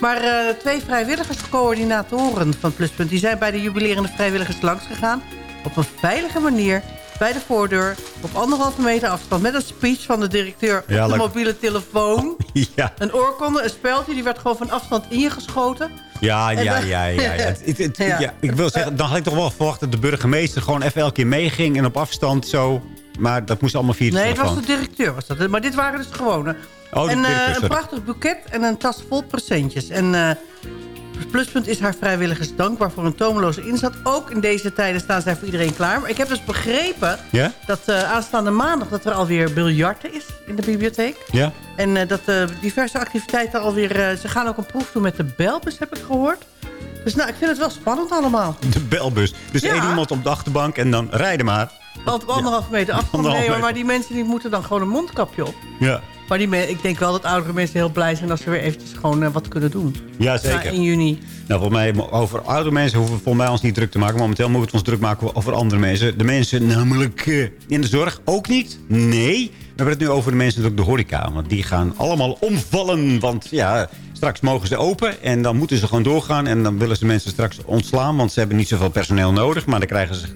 Maar eh, twee vrijwilligerscoördinatoren van Pluspunt... die zijn bij de jubilerende vrijwilligers langs gegaan. op een veilige manier bij de voordeur... op anderhalve meter afstand met een speech van de directeur Ja, op de mobiele telefoon. Ja, Een oorkonde, een speldje, die werd gewoon van afstand ingeschoten. ja, ja, ja. ja, ja. Het- het- het- Ja. ja, Ik wil zeggen, dan had ik toch wel verwacht dat de burgemeester gewoon even elke keer meeging en op afstand zo. Maar dat moest allemaal via de Nee, het was de directeur. Was dat. Maar dit waren dus gewone. Oh, de en directeur, een prachtig boeket en een tas vol presentjes. En eh, Pluspunt is haar vrijwilligers dankbaar voor een tomeloze inzet. Ook in deze tijden staan zij voor iedereen klaar. Maar ik heb dus begrepen dat eh, aanstaande maandag... dat er alweer biljarten is in de bibliotheek. Ja? En dat diverse activiteiten alweer... ze gaan ook een proef doen met de belbus, heb ik gehoord. Dus nou, ik vind het wel spannend allemaal. De belbus. Dus Ja. één iemand op de achterbank en dan rijden maar. Want op anderhalve meter afstand. Nee, maar, maar die mensen die moeten dan gewoon een mondkapje op. Ja, Maar die ik denk wel dat oudere mensen heel blij zijn... als ze weer eventjes gewoon eh, wat kunnen doen. ja zeker. 1 juni. Nou, volgens mij, over oude mensen hoeven we volgens mij ons niet druk te maken. Momenteel moeten we ons druk maken over andere mensen. De mensen namelijk eh, in de zorg ook niet. Nee. We hebben het nu over de mensen op de horeca. Want die gaan allemaal omvallen. Want ja, straks mogen ze open. En dan moeten ze gewoon doorgaan. En dan willen ze mensen straks ontslaan. Want ze hebben niet zoveel personeel nodig. Maar dan krijgen ze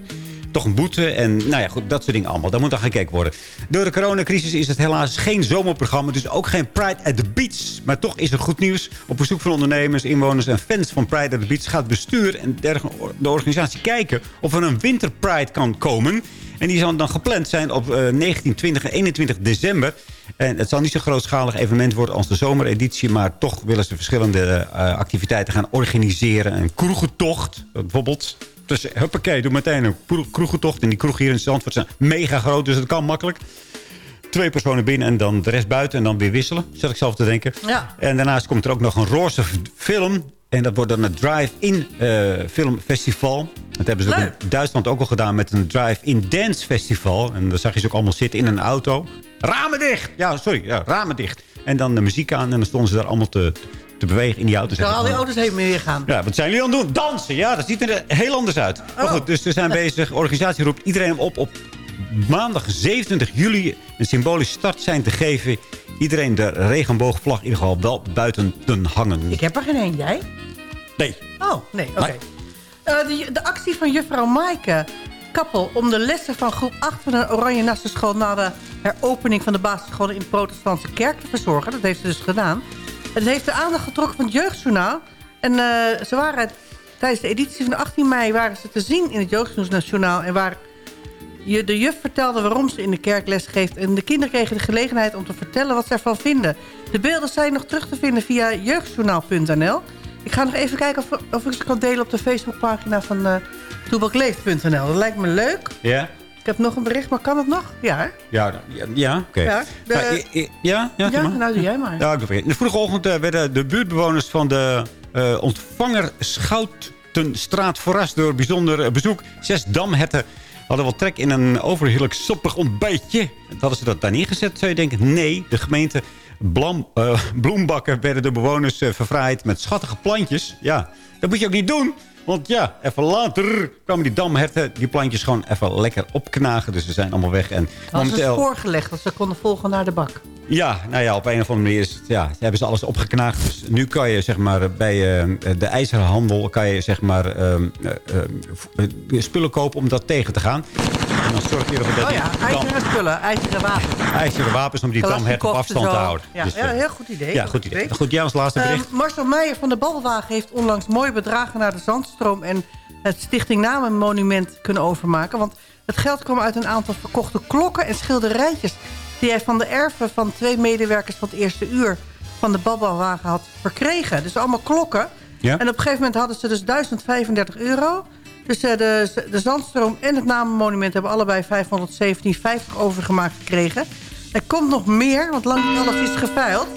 toch een boete. En nou ja, goed, dat soort dingen allemaal. Daar moet dan gekeken worden. Door de coronacrisis is het helaas geen zomerprogramma. Dus ook geen Pride at the Beach. Maar toch is er goed nieuws. Op bezoek van ondernemers, inwoners en fans van Pride at the Beach... gaat bestuur en de organisatie kijken... of er een winterpride kan komen. En die zal dan gepland zijn op eh, 19, 20 en 21 december. En het zal niet zo'n grootschalig evenement worden als de zomereditie... maar toch willen ze verschillende eh, activiteiten gaan organiseren. Een kroegentocht, bijvoorbeeld... Dus huppakee, doe meteen een kroeg- kroegentocht. En die kroeg hier in Zandvoort zijn mega groot, dus dat kan makkelijk. Twee personen binnen en dan de rest buiten en dan weer wisselen. Zet ik zelf te denken. Ja. En daarnaast komt er ook nog een roze film. En dat wordt dan het Drive-In eh, Filmfestival. Dat hebben ze ook in Duitsland ook al gedaan met een Drive-In Dance Festival. En daar zag je ze ook allemaal zitten in een auto. Ramen dicht! Ja, sorry, ja, ramen dicht. En dan de muziek aan en dan stonden ze daar allemaal te, te bewegen in die auto. Zo al die auto's heen meer gaan. Ja, wat zijn jullie aan het doen? Dansen, ja, dat ziet er heel anders uit. Maar Oh. goed, dus ze zijn bezig. De organisatie roept iedereen op op maandag 27 juli een symbolische start zijn te geven. Iedereen de regenboogvlag in ieder geval wel buiten te hangen. Ik heb er geen één. Jij? Nee. Oh, nee, oké. Eh, de, de actie van juffrouw Maaike Kappel... om de lessen van groep 8 van de Oranje Nassenschool... na de heropening van de basisscholen in de protestantse kerk te verzorgen. Dat heeft ze dus gedaan. Het heeft de aandacht getrokken van het Jeugdjournaal. En eh, ze waren tijdens de editie van 18 mei... waren ze te zien in het Jeugdjournaal... en waar je, de juf vertelde waarom ze in de kerk les geeft... en de kinderen kregen de gelegenheid om te vertellen wat ze ervan vinden. De beelden zijn nog terug te vinden via jeugdjournaal.nl. Ik ga nog even kijken of, of ik ze kan delen op de Facebookpagina van uh. Dat lijkt me leuk. Ja? Ik heb nog een bericht, maar kan het nog? Ja, hè? Ja, ja, ja oké. Ja, de- Ja, ja, ja, Ja, nou doe jij maar. Ja, ik doe het. In de vroege ochtend eh, werden de buurtbewoners van de eh, ontvanger Schoutenstraat verrast door bijzonder eh, bezoek. Zes damherten hadden wel trek in een overheerlijk soppig ontbijtje. Hadden ze dat daar neergezet, zou je denken? Nee, de gemeente Blam, eh, Bloembakken werden de bewoners verfraaid met schattige plantjes. Ja, dat moet je ook niet doen. Want ja, even later kwamen die damherten die plantjes gewoon even lekker opknagen. Dus ze zijn allemaal weg. En Dat is het voorgelegd, dat ze konden volgen naar de bak. ja, nou ja, op een of andere manier is het, ja, hebben ze alles opgeknaagd. Dus nu kan je zeg maar bij eh, de ijzerhandel kan je zeg maar ehm, eh, eh, spullen kopen om dat tegen te gaan. En dan zorg je ervoor dat Oh ja, ijzeren spullen, ijzeren wapens. ijzeren wapens om die damhert op afstand te houden. Ja, Dus, ja, eh, heel goed idee. Ja, goed idee. Goed, Jan, als laatste bericht. Ehm, Marcel Meijer van de Babbelwagen heeft onlangs mooie bedragen naar de Zandstroom... en het Stichting Namenmonument kunnen overmaken. Want het geld kwam uit een aantal verkochte klokken en schilderijtjes... die hij van de erven van twee medewerkers van het eerste uur... van de Babbelwagen had verkregen. Dus allemaal klokken. Ja. En op een gegeven moment hadden ze dus 1035 euro... Dus eh, de, de Zandstroom en het Namenmonument hebben allebei 517,50 overgemaakt gekregen. Er komt nog meer, want lang niet alles is geveild.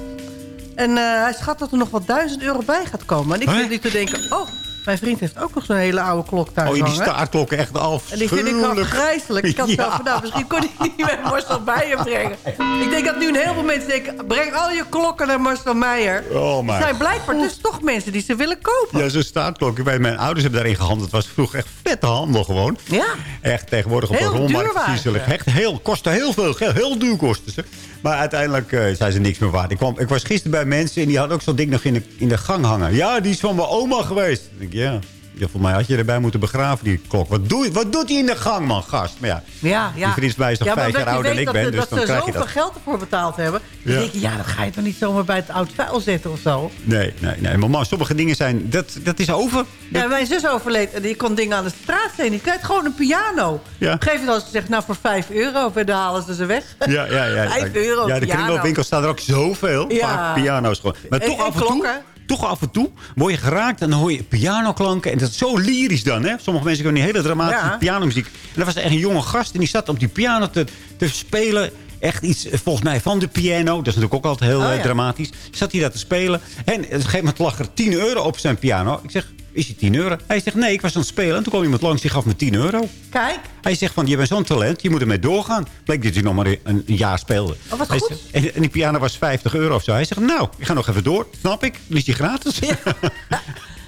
En eh, hij schat dat er nog wel 1000 euro bij gaat komen. En ik zit nu te denken, oh, mijn vriend heeft ook nog zo'n hele oude klok thuis Oh, die hangen. staartklokken echt af. En die vind ik wel grijselijk. Ik had Ja. van, nou, misschien kon hij niet met Marcel Meijer brengen. Ik denk dat nu een heleboel mensen denken... breng al je klokken naar Marcel Meijer. Oh, Er zijn blijkbaar dus toch mensen die ze willen kopen. Ja, zo'n staartklok. Bij mijn ouders hebben daarin gehandeld. Het was vroeger echt vette handel gewoon. Ja. Echt tegenwoordig op Heel een duur rommelmarkt. Echt heel, kostte heel veel geld. Heel duur kosten ze. Maar uiteindelijk eh, zijn ze niks meer waard. Ik, kwam, ik was gisteren bij mensen en die hadden ook zo'n ding nog in de, in de gang hangen. Ja, die is van mijn oma geweest. Ik ja. Ja, volgens mij had je erbij moeten begraven, die klok. Wat, doe, wat doet hij in de gang, man, gast? Maar ja, Ja, ja. die vriend mij is nog ja, vijf jaar ouder dan ik dat, ben. Dus dat dan ze krijg je zoveel dat. geld ervoor betaald hebben. Dan Ja. denk je, ja, dat ga je toch niet zomaar bij het oud vuil zetten of zo. Nee, nee, nee. Maar man, sommige dingen zijn... Dat, dat is over. Ja, mijn zus overleed en die kon dingen aan de straat zijn. Die krijgt gewoon een piano. Ja. Op een gegeven moment hadden ze gezegd, nou voor 5 euro. En dan halen ze ze weg. Ja, ja, ja. 5 euro Ja, de piano. kringloopwinkels staan er ook zoveel. Ja. Vaak piano's gewoon. Maar En- toch en af en toe... klokken. Toch af en toe word je geraakt en dan hoor je pianoklanken. En dat is zo lyrisch dan, hè? Sommige mensen kunnen die hele dramatische Ja. pianomuziek. En er was echt een jonge gast en die zat op die piano te, te spelen. Echt iets, eh, volgens mij, van de piano. Dat is natuurlijk ook altijd heel Oh, eh, ja. dramatisch. Zat hij daar te spelen. En op een gegeven moment lag er 10 euro op zijn piano. Ik zeg, is die 10 euro? Hij zegt, nee, ik was aan het spelen. En toen kwam iemand langs, die gaf me 10 euro. Kijk, Hij zegt van, je bent zo'n talent, je moet ermee doorgaan. Bleek dat hij nog maar een, een jaar speelde. Oh, wat Hij goed. zegt- en, en die piano was 50 euro of zo. Hij zegt, nou, ik ga nog even door. Snap ik, liet je gratis.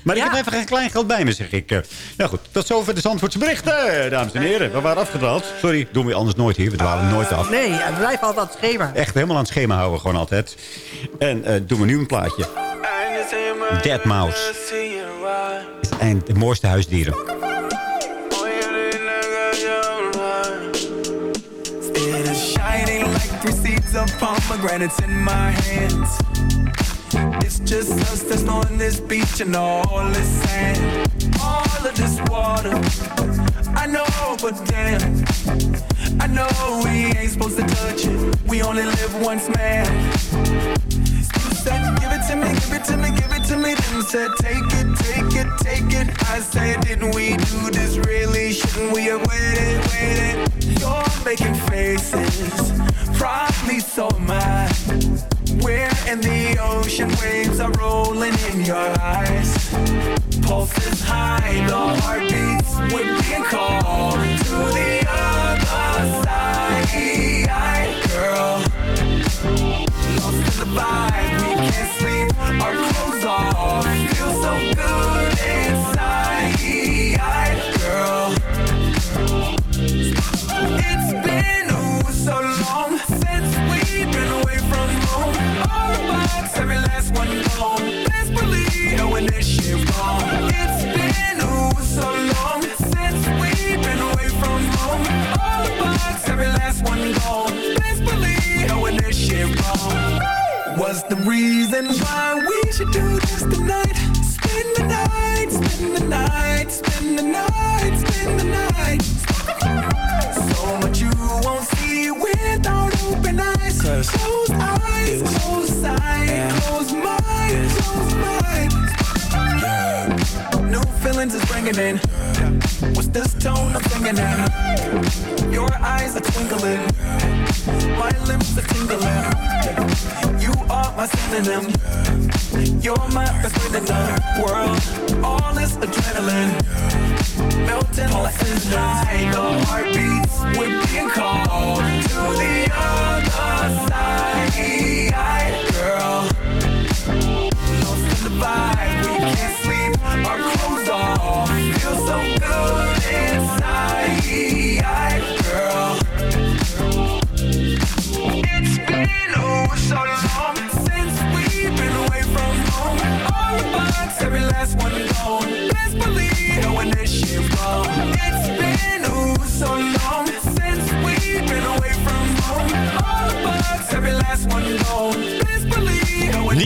maar ik heb even geen klein geld bij me, zeg ik. Eh, Nou goed, tot zover de Zandvoortse berichten, dames en heren. We waren afgedwaald. Sorry, doen we anders nooit hier. We dwalen nooit af. nee, we blijven altijd aan het schema. Echt helemaal aan het schema houden, gewoon altijd. En eh, doen we nu een plaatje. Dead Mouse. En de mooiste huisdieren. It is shining like receipts of pomegranates in my hands. It's just us that's on this beach and all this sand. All of this water. I know, but damn. I know we ain't supposed to touch it. We only live once, man. You said, give it to me, give it to me, give it to me. Then said, take it, take it, take it. I said, didn't we do this really? Shouldn't we have waited, waited? You're making faces, probably so am ocean, waves are rolling in your eyes. Pulse is high, the heartbeats, we're being called to the other side, girl. Lost in the vibe, we can't sleep, our clothes off. Feel so good in. What's this tone I'm singing in? Your eyes are twinkling. My lips are tingling. You are my synonym. You're my best friend in the world. All this adrenaline. Melting pulses high. The heartbeats. We're being called to the other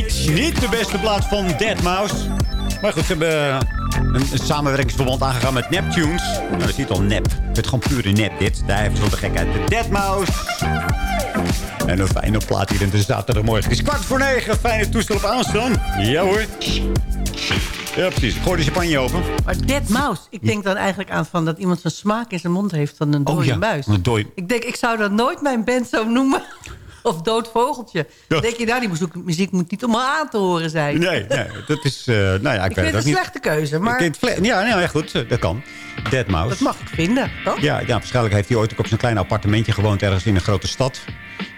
Niet, de beste plaats van Dead Mouse. Maar goed, ze hebben een, een samenwerkingsverband aangegaan met Neptunes. Nou, dat is niet al nep. Het is gewoon pure nep dit. Daar heeft zo'n de gekheid. De Dead Mouse. En een fijne plaat hier in de zaterdagmorgen. Het is kwart voor negen. Fijne toestel op aanstaan. Ja hoor. Ja, precies. Gooi de champagne open. Maar dead mouse, ik denk dan eigenlijk aan van dat iemand zijn smaak in zijn mond heeft van een dode Oh ja, muis. een dooi. Ik denk, ik zou dan nooit mijn band zo noemen. Of dood vogeltje. Dan denk je, nou, die muziek, muziek moet niet om aan te horen zijn. Nee, nee, dat is... eh, nou ja, ik, ik weet vind het een niet. slechte keuze, maar Ik het ja, nou ja, goed. Dat kan. Dead Mouse. dat mag ik vinden, toch? Ja, ja, waarschijnlijk heeft hij ooit ook op zijn klein appartementje gewoond ergens in een grote stad.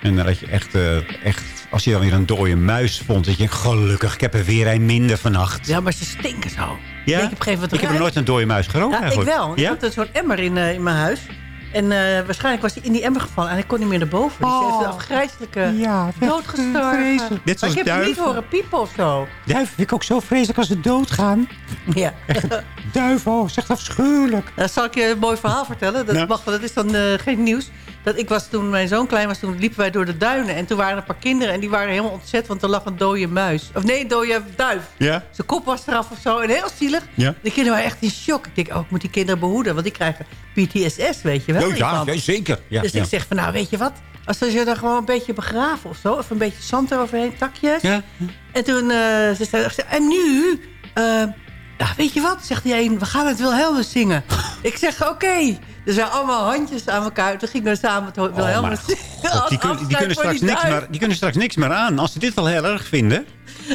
En dan had je echt, eh, echt als je dan weer een dode muis vond, dat je gelukkig, ik heb er weer een minder vannacht. Ja, maar ze stinken zo. Ja? Ik, op een ik heb nog nooit een dode muis geroken Ja, ik wel. Ja? Ik had zo'n emmer in, eh, in mijn huis. En eh, waarschijnlijk was hij in die emmer gevallen. En hij kon niet meer naar boven. Dus hij heeft een afgrijzelijke doodgestorven. Net Maar zoals ik heb hem niet duiven. horen piepen of zo. Duiven vind ik ook zo vreselijk als ze doodgaan. Ja. Duivel, zegt afschuwelijk. Dan zal ik je een mooi verhaal vertellen. Dat, Nou. mag, wel, dat is dan eh, geen nieuws. Dat ik was toen mijn zoon klein was, toen liepen wij door de duinen. En toen waren er een paar kinderen en die waren helemaal ontzet. Want er lag een dode muis. Of nee, een dode duif. Ja? Zijn kop was eraf of zo. En heel zielig. Ja. De kinderen waren echt in shock. Ik denk, oh, ik moet die kinderen behoeden. Want die krijgen PTSS, weet je wel. Ja, ja, zeker. Ja, dus ik zeg van, nou, weet je wat? Als je er gewoon een beetje begraven of zo. Of een beetje zand eroverheen, takjes. Ja. En toen eh, ze zei ze, en nu? eh, weet je wat? Zegt die een, we gaan het Wilhelmus zingen. ik zeg, oké. Dus wij allemaal handjes aan elkaar. Toen ging ik samen het Wilhelmus Oh, die, kun- die, kunnen straks niks meer, die kunnen straks niks meer aan. Als ze dit wel heel erg vinden.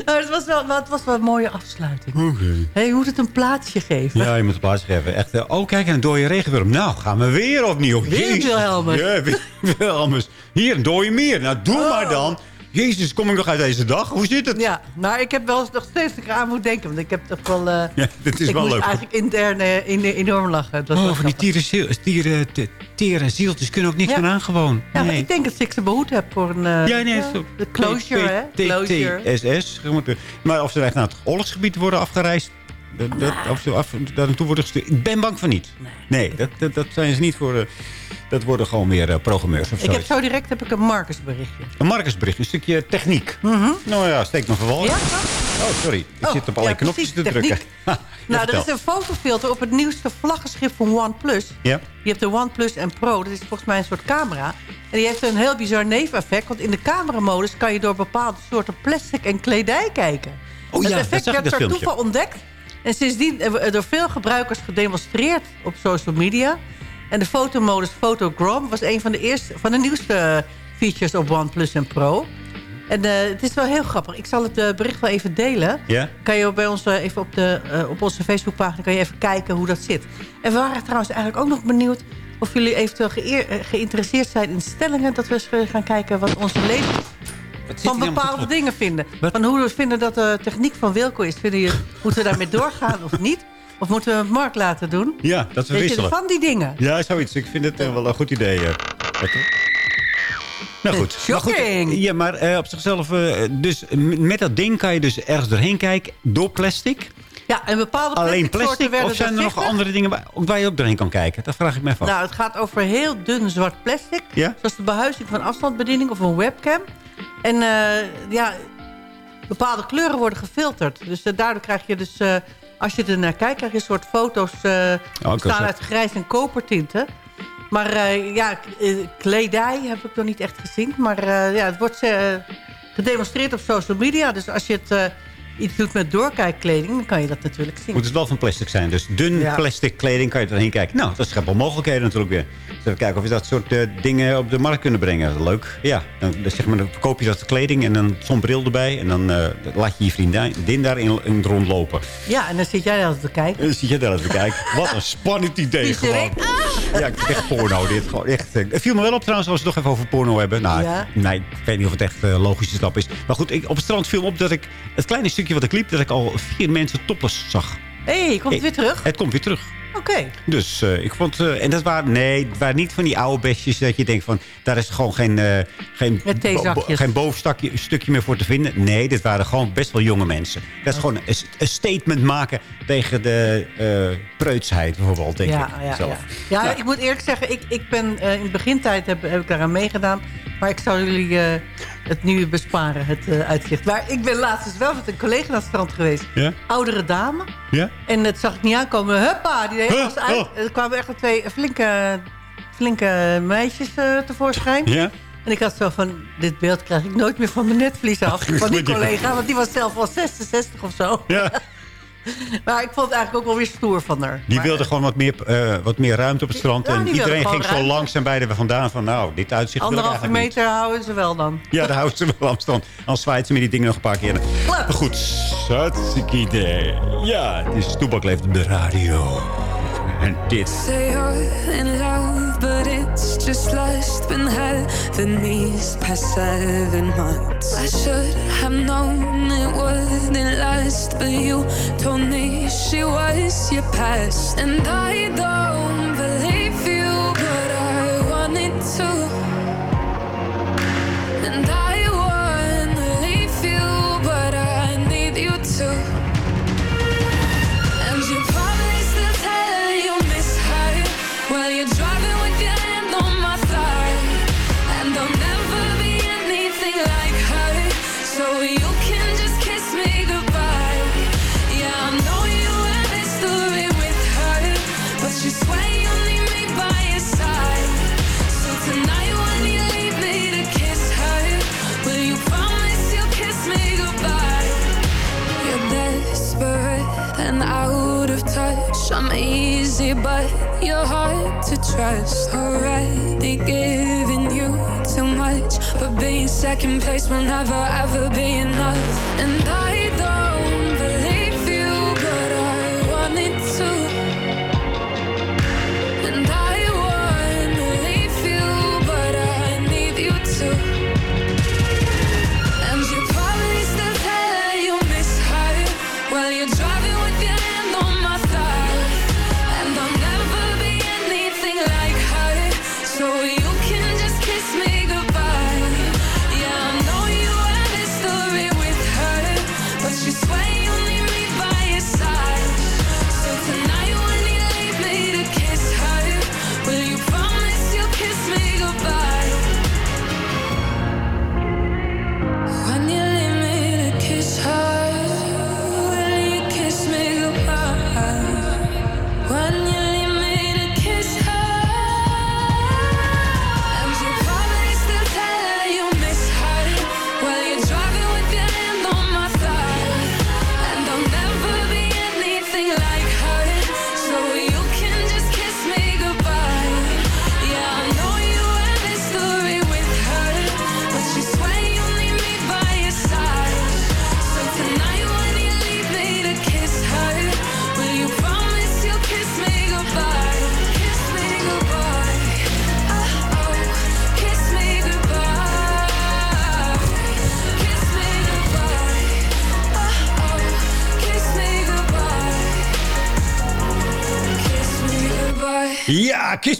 Nou, het, was wel, maar het was wel een mooie afsluiting. Oké. Hey, je moet het een plaatsje geven. Ja, je moet het plaats geven. Echt, eh, oh, kijk, een dode regenworm. Nou, gaan we weer opnieuw. Weer. Wilhelmus. Ja, weer Wilhelmus. Hier, een dode meer. Nou, doe Oh. maar dan. Jezus, kom ik nog uit deze dag? Hoe zit het? Ja, maar ik heb wel eens nog steeds eraan moet denken. Want ik heb toch wel... eh, Ja, dit is ik wel moest leuk. eigenlijk intern eh, in- enorm lachen. Dat was Oh, van die tieren, tieren, tere zieltjes kunnen ook niks Ja. meer aan gewoon. Ja, maar nee. ik denk dat ik ze behoed heb voor een... eh, Ja, nee, de closure, hè? Closure. TTSS. Maar of ze echt naar het oorlogsgebied worden afgereisd... Dat, dat, af, daar naartoe worden gestuurd. Ik ben bang van niet. Nee, dat, dat, dat zijn ze niet voor... eh, dat worden gewoon meer eh, programmeurs of Ik heb zo. zo direct heb ik een Marcus berichtje. Een Marcusbericht, een stukje techniek. Nou ja, steek nog wel. Ja? Oh, sorry. Ik Oh, zit op alle ja, knopjes precies, te drukken. Ha, Nou, er vertel. is een fotofilter op het nieuwste vlaggenschip van OnePlus. Ja. Je hebt de OnePlus en Pro. Dat is volgens mij een soort camera. En die heeft een heel bizar neveneffect. Want in de cameramodus kan je door bepaalde soorten plastic en kledij kijken. Oh ja, het dat effect werd dat door toeval ontdekt. En sindsdien eh, door veel gebruikers gedemonstreerd op social media. En de fotomodus Photogrom was een van de, eerste, van de nieuwste features op OnePlus en Pro. En eh, het is wel heel grappig. Ik zal het eh, bericht wel even delen. Kan je bij ons eh, even op, de, eh, op onze Facebookpagina kan je even kijken hoe dat zit. En we waren trouwens eigenlijk ook nog benieuwd of jullie eventueel eh, geïnteresseerd zijn in stellingen. Dat we eens eh, gaan kijken wat onze lezers van bepaalde dingen vinden. Van hoe we vinden dat de techniek van Wilco is. Vinden je, moeten we daarmee doorgaan of niet? Of moeten we het Mark laten doen? Ja, dat we Weet je, wisselen. van die dingen. Ja, zoiets. Ik vind het eh, wel een goed idee. eh. Hè? Nou goed. Maar goed, ja, maar eh, op zichzelf... eh, dus met dat ding kan je dus ergens doorheen kijken. Door plastic. Ja, en bepaalde Alleen plastic werden Of zijn er nog andere dingen waar, waar je ook doorheen kan kijken? Dat vraag ik me even af. Nou, het gaat over heel dun zwart plastic. Ja? Zoals de behuizing van afstandsbediening of een webcam. En eh, ja, bepaalde kleuren worden gefilterd. Dus eh, daardoor krijg je dus... eh, als je er naar kijkt, krijg je een soort foto's... Oh, was- uit grijs en kopertinten. Maar ja, kledij heb ik nog niet echt gezien. Maar ja, het wordt gedemonstreerd op social media. Dus als je het iets doet met doorkijkkleding... dan kan je dat natuurlijk zien. Moet het wel van plastic zijn. Dus dun Ja. plastic kleding kan je doorheen kijken. Nou, dat schept wel mogelijkheden natuurlijk weer. Even kijken of we dat soort eh, dingen op de markt kunnen brengen. Leuk. Ja, dan, zeg maar, dan koop je dat kleding en dan zo'n bril erbij. En dan eh, laat je je vriendin daarin in rondlopen. Ja, en dan zit jij altijd te kijken. En dan zie je daar even kijken. Wat een spannend idee gewoon. direct, Ja, echt porno. Dit gewoon echt. eh, Het viel me wel op trouwens als we het nog even over porno hebben. Nou, Ja. nee, ik weet niet of het echt een logische stap is. Maar goed, ik, op het strand viel me op dat ik het kleine stukje wat ik liep, dat ik al vier mensen topless zag. Hé, hey, komt het weer terug? Het komt weer terug. Oké. Dus eh, ik vond... eh, en dat waren... Nee, het waren niet van die oude bestjes dat je denkt van... Daar is gewoon geen... eh, geen, bo- geen bovenstukje stukje meer voor te vinden. Nee, dit waren gewoon best wel jonge mensen. Dat is gewoon een, een statement maken tegen de preutsheid bijvoorbeeld, denk ja, ik ja, zelf. Ja, ja Nou, ik moet eerlijk zeggen, ik, ik ben in de begintijd heb, heb ik daaraan meegedaan. Maar ik zou jullie het nu besparen, het eh, uitzicht. Maar ik ben laatst dus wel met een collega naar het strand geweest. Ja? Oudere dame. Ja? En het zag ik niet aankomen. Huppa, die deed Huh? alles uit. Oh. Er kwamen echt twee flinke, flinke meisjes eh, tevoorschijn. Ja? En ik had zo van, dit beeld krijg ik nooit meer van mijn netvlies af. Van die collega, want die was zelf wel 66 of zo. Ja. Maar ik vond het eigenlijk ook wel weer stoer van haar. Die Maar, wilde gewoon wat meer, eh, wat meer ruimte op het strand. Ja, en iedereen ging zo ruimte. langs en beiden vandaan van... Nou, dit uitzicht wil ik Anderhalve eigenlijk niet. meter houden ze wel dan. Ja, daar houden ze wel aan stand. Al zwaait ze met die dingen nog een paar keer. Maar goed, hartstikke idee. Ja, het is Toebak leeft op de radio. En dit. Just lust. Been having these past seven months. I should have known it wouldn't last, but you told me she was your past, and I don't easy, but you're hard to trust. Already giving you too much, but being second place will never ever be enough. And I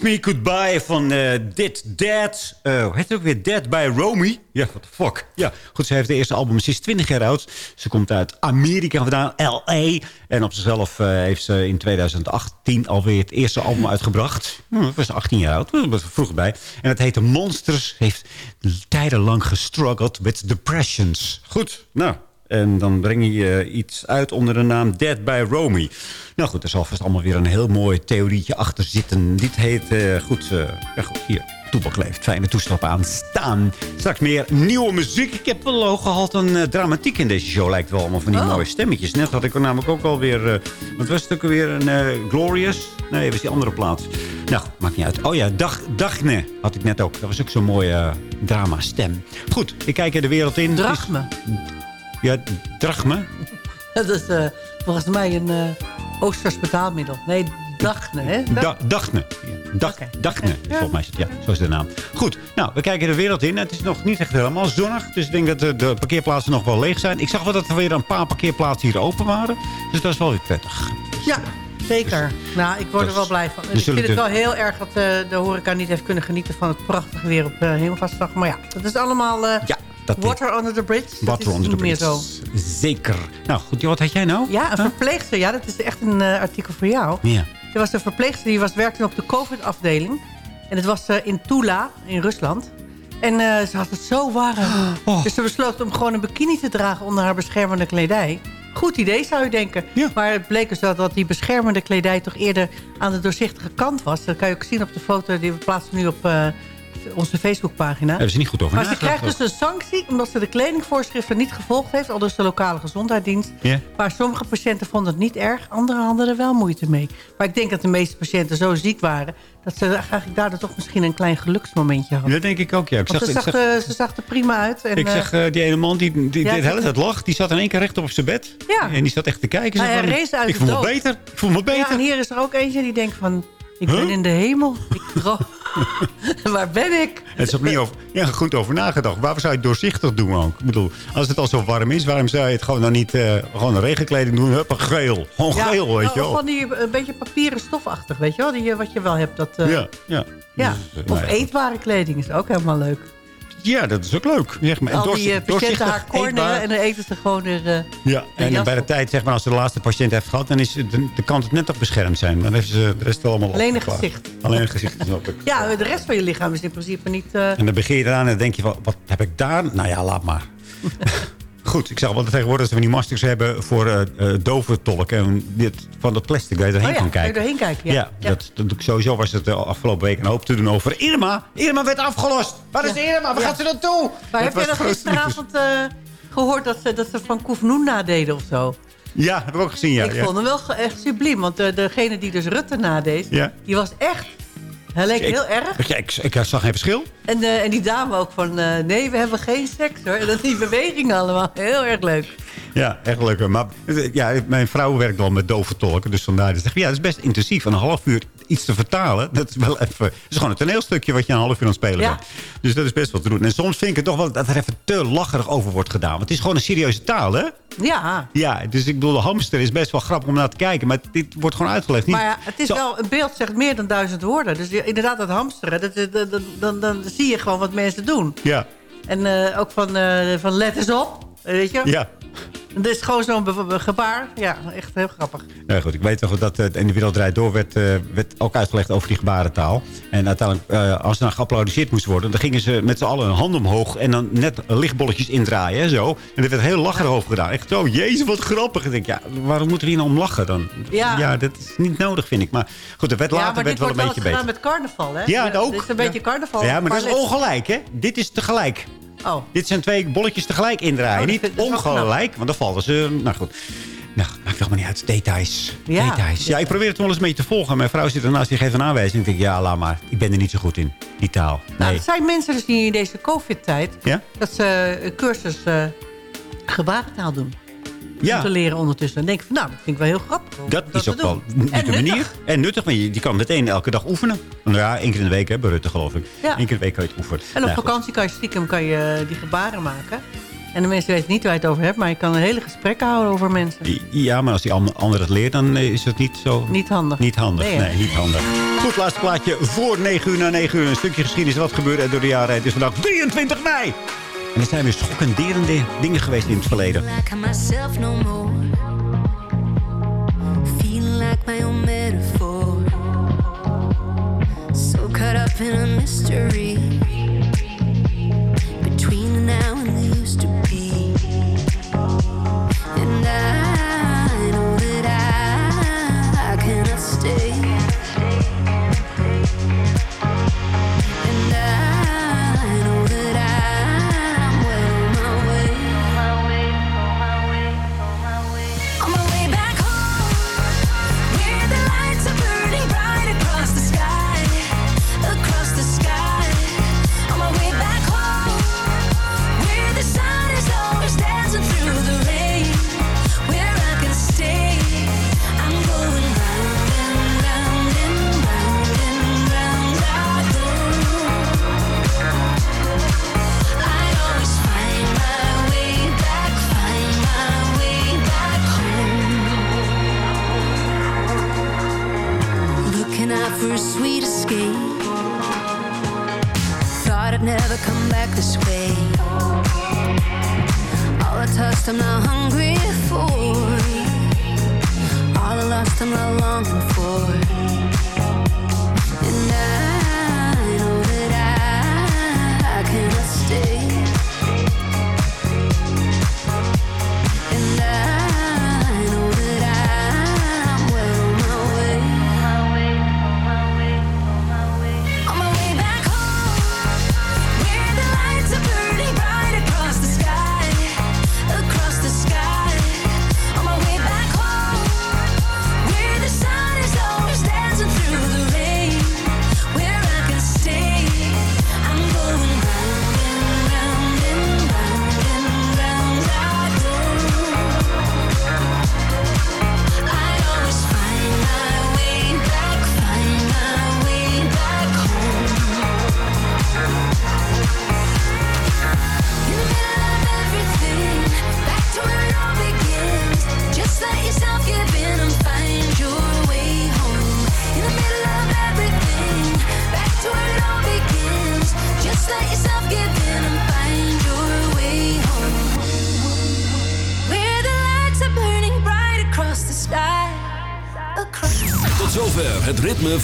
Me Goodbye van eh Dit Dead. eh hoe heet het ook weer? Dead by Romy. Ja, what the fuck. Ja, goed, ze heeft de eerste album. Ze is 20 jaar oud. Ze komt uit Amerika vandaan, L.A. En op zichzelf eh, heeft ze in 2018 alweer het eerste album uitgebracht. Hm, was 18 jaar oud, dat was vroeg bij. En het heette Monsters. Heeft tijdenlang gestruggeld met depressions. Goed, nou... En dan breng je iets uit onder de naam Dead by Romy. Nou goed, er zal vast allemaal weer een heel mooi theorietje achter zitten. Dit heet, eh, goed, ja, goed, hier, Toebak leeft. Fijne toestap aanstaan. Straks meer nieuwe muziek. Ik heb wel al gehad een eh, dramatiek in deze show. Lijkt wel allemaal van die mooie stemmetjes. Net had ik er namelijk ook alweer... eh wat was het ook weer? Een Glorious? Nee, was die andere plaats. Nou, maakt niet uit. Oh ja, Dag, Dagne had ik net ook. Dat was ook zo'n mooie drama-stem. Goed, ik kijk er de wereld in. Drachme. Ja, drachme. Dat is eh, volgens mij een eh Oosters betaalmiddel. Nee, Dagne, hè? Da Dagne. Dag, Dagne, volgens mij is het. Ja, zo is de naam. Goed, nou, we kijken de wereld in. Het is nog niet echt helemaal zonnig. Dus ik denk dat de, de parkeerplaatsen nog wel leeg zijn. Ik zag wel dat er weer een paar parkeerplaatsen hier open waren. Dus dat is wel weer prettig. Ja, zeker. Nou, ik word er Dus- wel blij van. we ik vind het de- wel heel erg dat eh, de horeca niet heeft kunnen genieten... van het prachtige weer op uh, Hemelvaartsdag. Maar ja, dat is allemaal eh, dat water under the bridge. dat Water niet meer bridge. zo. Zeker. Nou, goed, wat had jij nou? Ja, een verpleegster. Ja, dat is echt een eh, artikel voor jou. Ja. Er was een verpleegster die was, werkte op de COVID-afdeling. En het was eh, in Tula, in Rusland. En eh, ze had het zo warm. Oh. Dus ze besloot om gewoon een bikini te dragen onder haar beschermende kledij. Goed idee, zou je denken. Maar het bleek dus dat, dat die beschermende kledij toch eerder aan de doorzichtige kant was. Dat kan je ook zien op de foto die we plaatsen nu op onze Facebookpagina. Hebben ze niet goed over Maar ze krijgt dus een sanctie omdat ze de kledingvoorschriften niet gevolgd heeft. Al dus de lokale gezondheidsdienst. Ja. Maar sommige patiënten vonden het niet erg. Anderen hadden er wel moeite mee. Maar ik denk dat de meeste patiënten zo ziek waren... dat ze eigenlijk daardoor toch misschien een klein geluksmomentje hadden. Dat denk ik ook, ja. Ik zag, ze, ik zag, er, ze zag er prima uit. En, ik eh, zag eh, die ene man die, die, die Ja, de hele tijd lag. Die zat in één keer recht op zijn bed. Ja. En die zat echt te kijken. Zo hij van, uit ik voel me beter. Ik voel me beter. Ja, en hier is er ook eentje die denkt van... ik ben in de hemel. Ik dro- Waar ben ik? Het is over, ja, goed over nagedacht. Waarom zou je het doorzichtig doen ook? Ik bedoel, als het al zo warm is, waarom zou je het gewoon dan niet eh, gewoon een regenkleding doen? Hup, geel. Gewoon Ja, geel, weet je nou, wel. Van die een beetje papieren stofachtig, weet je wel? Die, eh, wat je wel hebt. Dat, eh, Ja, ja. ja. Dus, eh, Of nou eetbare kleding is ook helemaal leuk. Ja, dat is ook leuk. Zeg maar. En Al die eh, patiënten haar corneren en dan eten ze gewoon weer... eh, Ja, en bij de tijd, zeg maar, als ze de laatste patiënt heeft gehad... dan, is, het- dan, dan kan het net toch beschermd zijn. Dan heeft ze de rest wel allemaal Alleen een opgeklaard. gezicht. Alleen een gezicht, snap ik. ja, de rest van je lichaam is in principe niet... eh, En dan begin je eraan en dan denk je van, wat heb ik daar? Nou ja, laat maar. Goed, ik zag wel tegenwoordig dat we die masters hebben voor eh dove tolken. En dit, van dat plastic waar je erheen oh ja, kan kijken. doorheen kijken. Ja. Ja, Dat, dat, sowieso was het de afgelopen week een hoop te doen over Irma. Irma werd afgelost. Waar is Ja. Irma? Waar Ja. gaat ze naartoe? Maar Dat heb jij nog gisteravond eh, gehoord dat ze, dat ze van Koef Noen nadeden of zo? Ja, dat hebben we ook gezien, ja. ik ja. vond hem wel echt subliem. Want de, degene die dus Rutte nadeed, Ja. die was echt... Hij leek Ik- heel erg. Ja, ik, ik zag geen verschil. En, eh, en die dame ook van, eh, nee, we hebben geen seks hoor. En dat die bewegingen allemaal, heel erg leuk. Ja, echt leuk. Maar ja, mijn vrouw werkt wel met dove tolken. Dus vandaar dat zegt, ja, het is best intensief. Een half uur iets te vertalen, dat is wel even... Het is gewoon een toneelstukje wat je een half uur aan het spelen Ja. bent. Dus dat is best wel te doen. En soms vind ik het toch wel dat er even te lacherig over wordt gedaan. Want het is gewoon een serieuze taal, hè? Ja, Ja, dus ik bedoel, de hamster is best wel grappig om naar te kijken. Maar dit wordt gewoon uitgelegd. Niet maar ja, het is zo- wel, een beeld zegt meer dan duizend woorden. Dus inderdaad, dat hamsteren, dat, dat, dat- dan, dan zie je gewoon wat mensen doen. Ja, En eh, ook van, eh, van let eens op, weet je? ja. Het is gewoon zo'n gebaar. Ja, echt heel grappig. Ja, goed, ik weet nog dat het in de Wereld Draait Door werd, eh, werd ook uitgelegd over die gebarentaal. En uiteindelijk, eh, als er dan geapplaudisseerd moest worden... dan gingen ze met z'n allen een hand omhoog en dan net lichtbolletjes indraaien. Hè, zo. En er werd heel lacherig over gedaan. Echt zo, jezus, wat grappig. Ik denk, ja, waarom moeten we hier nou om lachen dan? Ja. dat is niet nodig, vind ik. Maar goed, er werd ja, later maar werd wel een beetje beter. gedaan met carnaval, hè? Ja, dat ook. Het is een beetje carnaval. Ja, maar dat is ongelijk, hè? Dit is tegelijk. Oh. Dit zijn twee bolletjes tegelijk indraaien. Oh, niet wel ongelijk, want dan vallen ze... Nou goed. Nou, maakt toch maar niet uit. Details. Ja. Details. Ja, ik probeer het wel eens een beetje te volgen. Mijn vrouw zit ernaast, die geeft een aanwijzing. Ik denk, ja, laat maar. Ik ben er niet zo goed in. Die taal. Nou, er zijn mensen dus die in deze covid-tijd... Ja? dat ze cursus eh gebarentaal doen. Ja. Om te leren ondertussen. Dan denk ik van, nou, dat vind ik wel heel grappig. Dat is ook wel doen. niet En de manier. En nuttig, want je, die kan meteen elke dag oefenen. Nou ja, één keer in de week, hè, bij Rutte geloof ik. Ja. Eén keer in de week kan je het oefenen. En op Nou, goed. vakantie kan je stiekem kan je die gebaren maken. En de mensen weten niet waar je het over hebt... maar je kan een hele gesprek houden over mensen. Ja, maar als die an- ander het leert, dan eh, is het niet zo... Niet handig. Niet handig, Nee, niet handig. Goed, laatste plaatje voor 9 uur na 9 uur. Een stukje geschiedenis wat gebeurde door de jaren. Het is vandaag 23 mei. En er zijn weer dingen geweest in het verleden. like myself no more. Feeling like my own metaphor. So caught up in a mystery. Between now and used to be. And I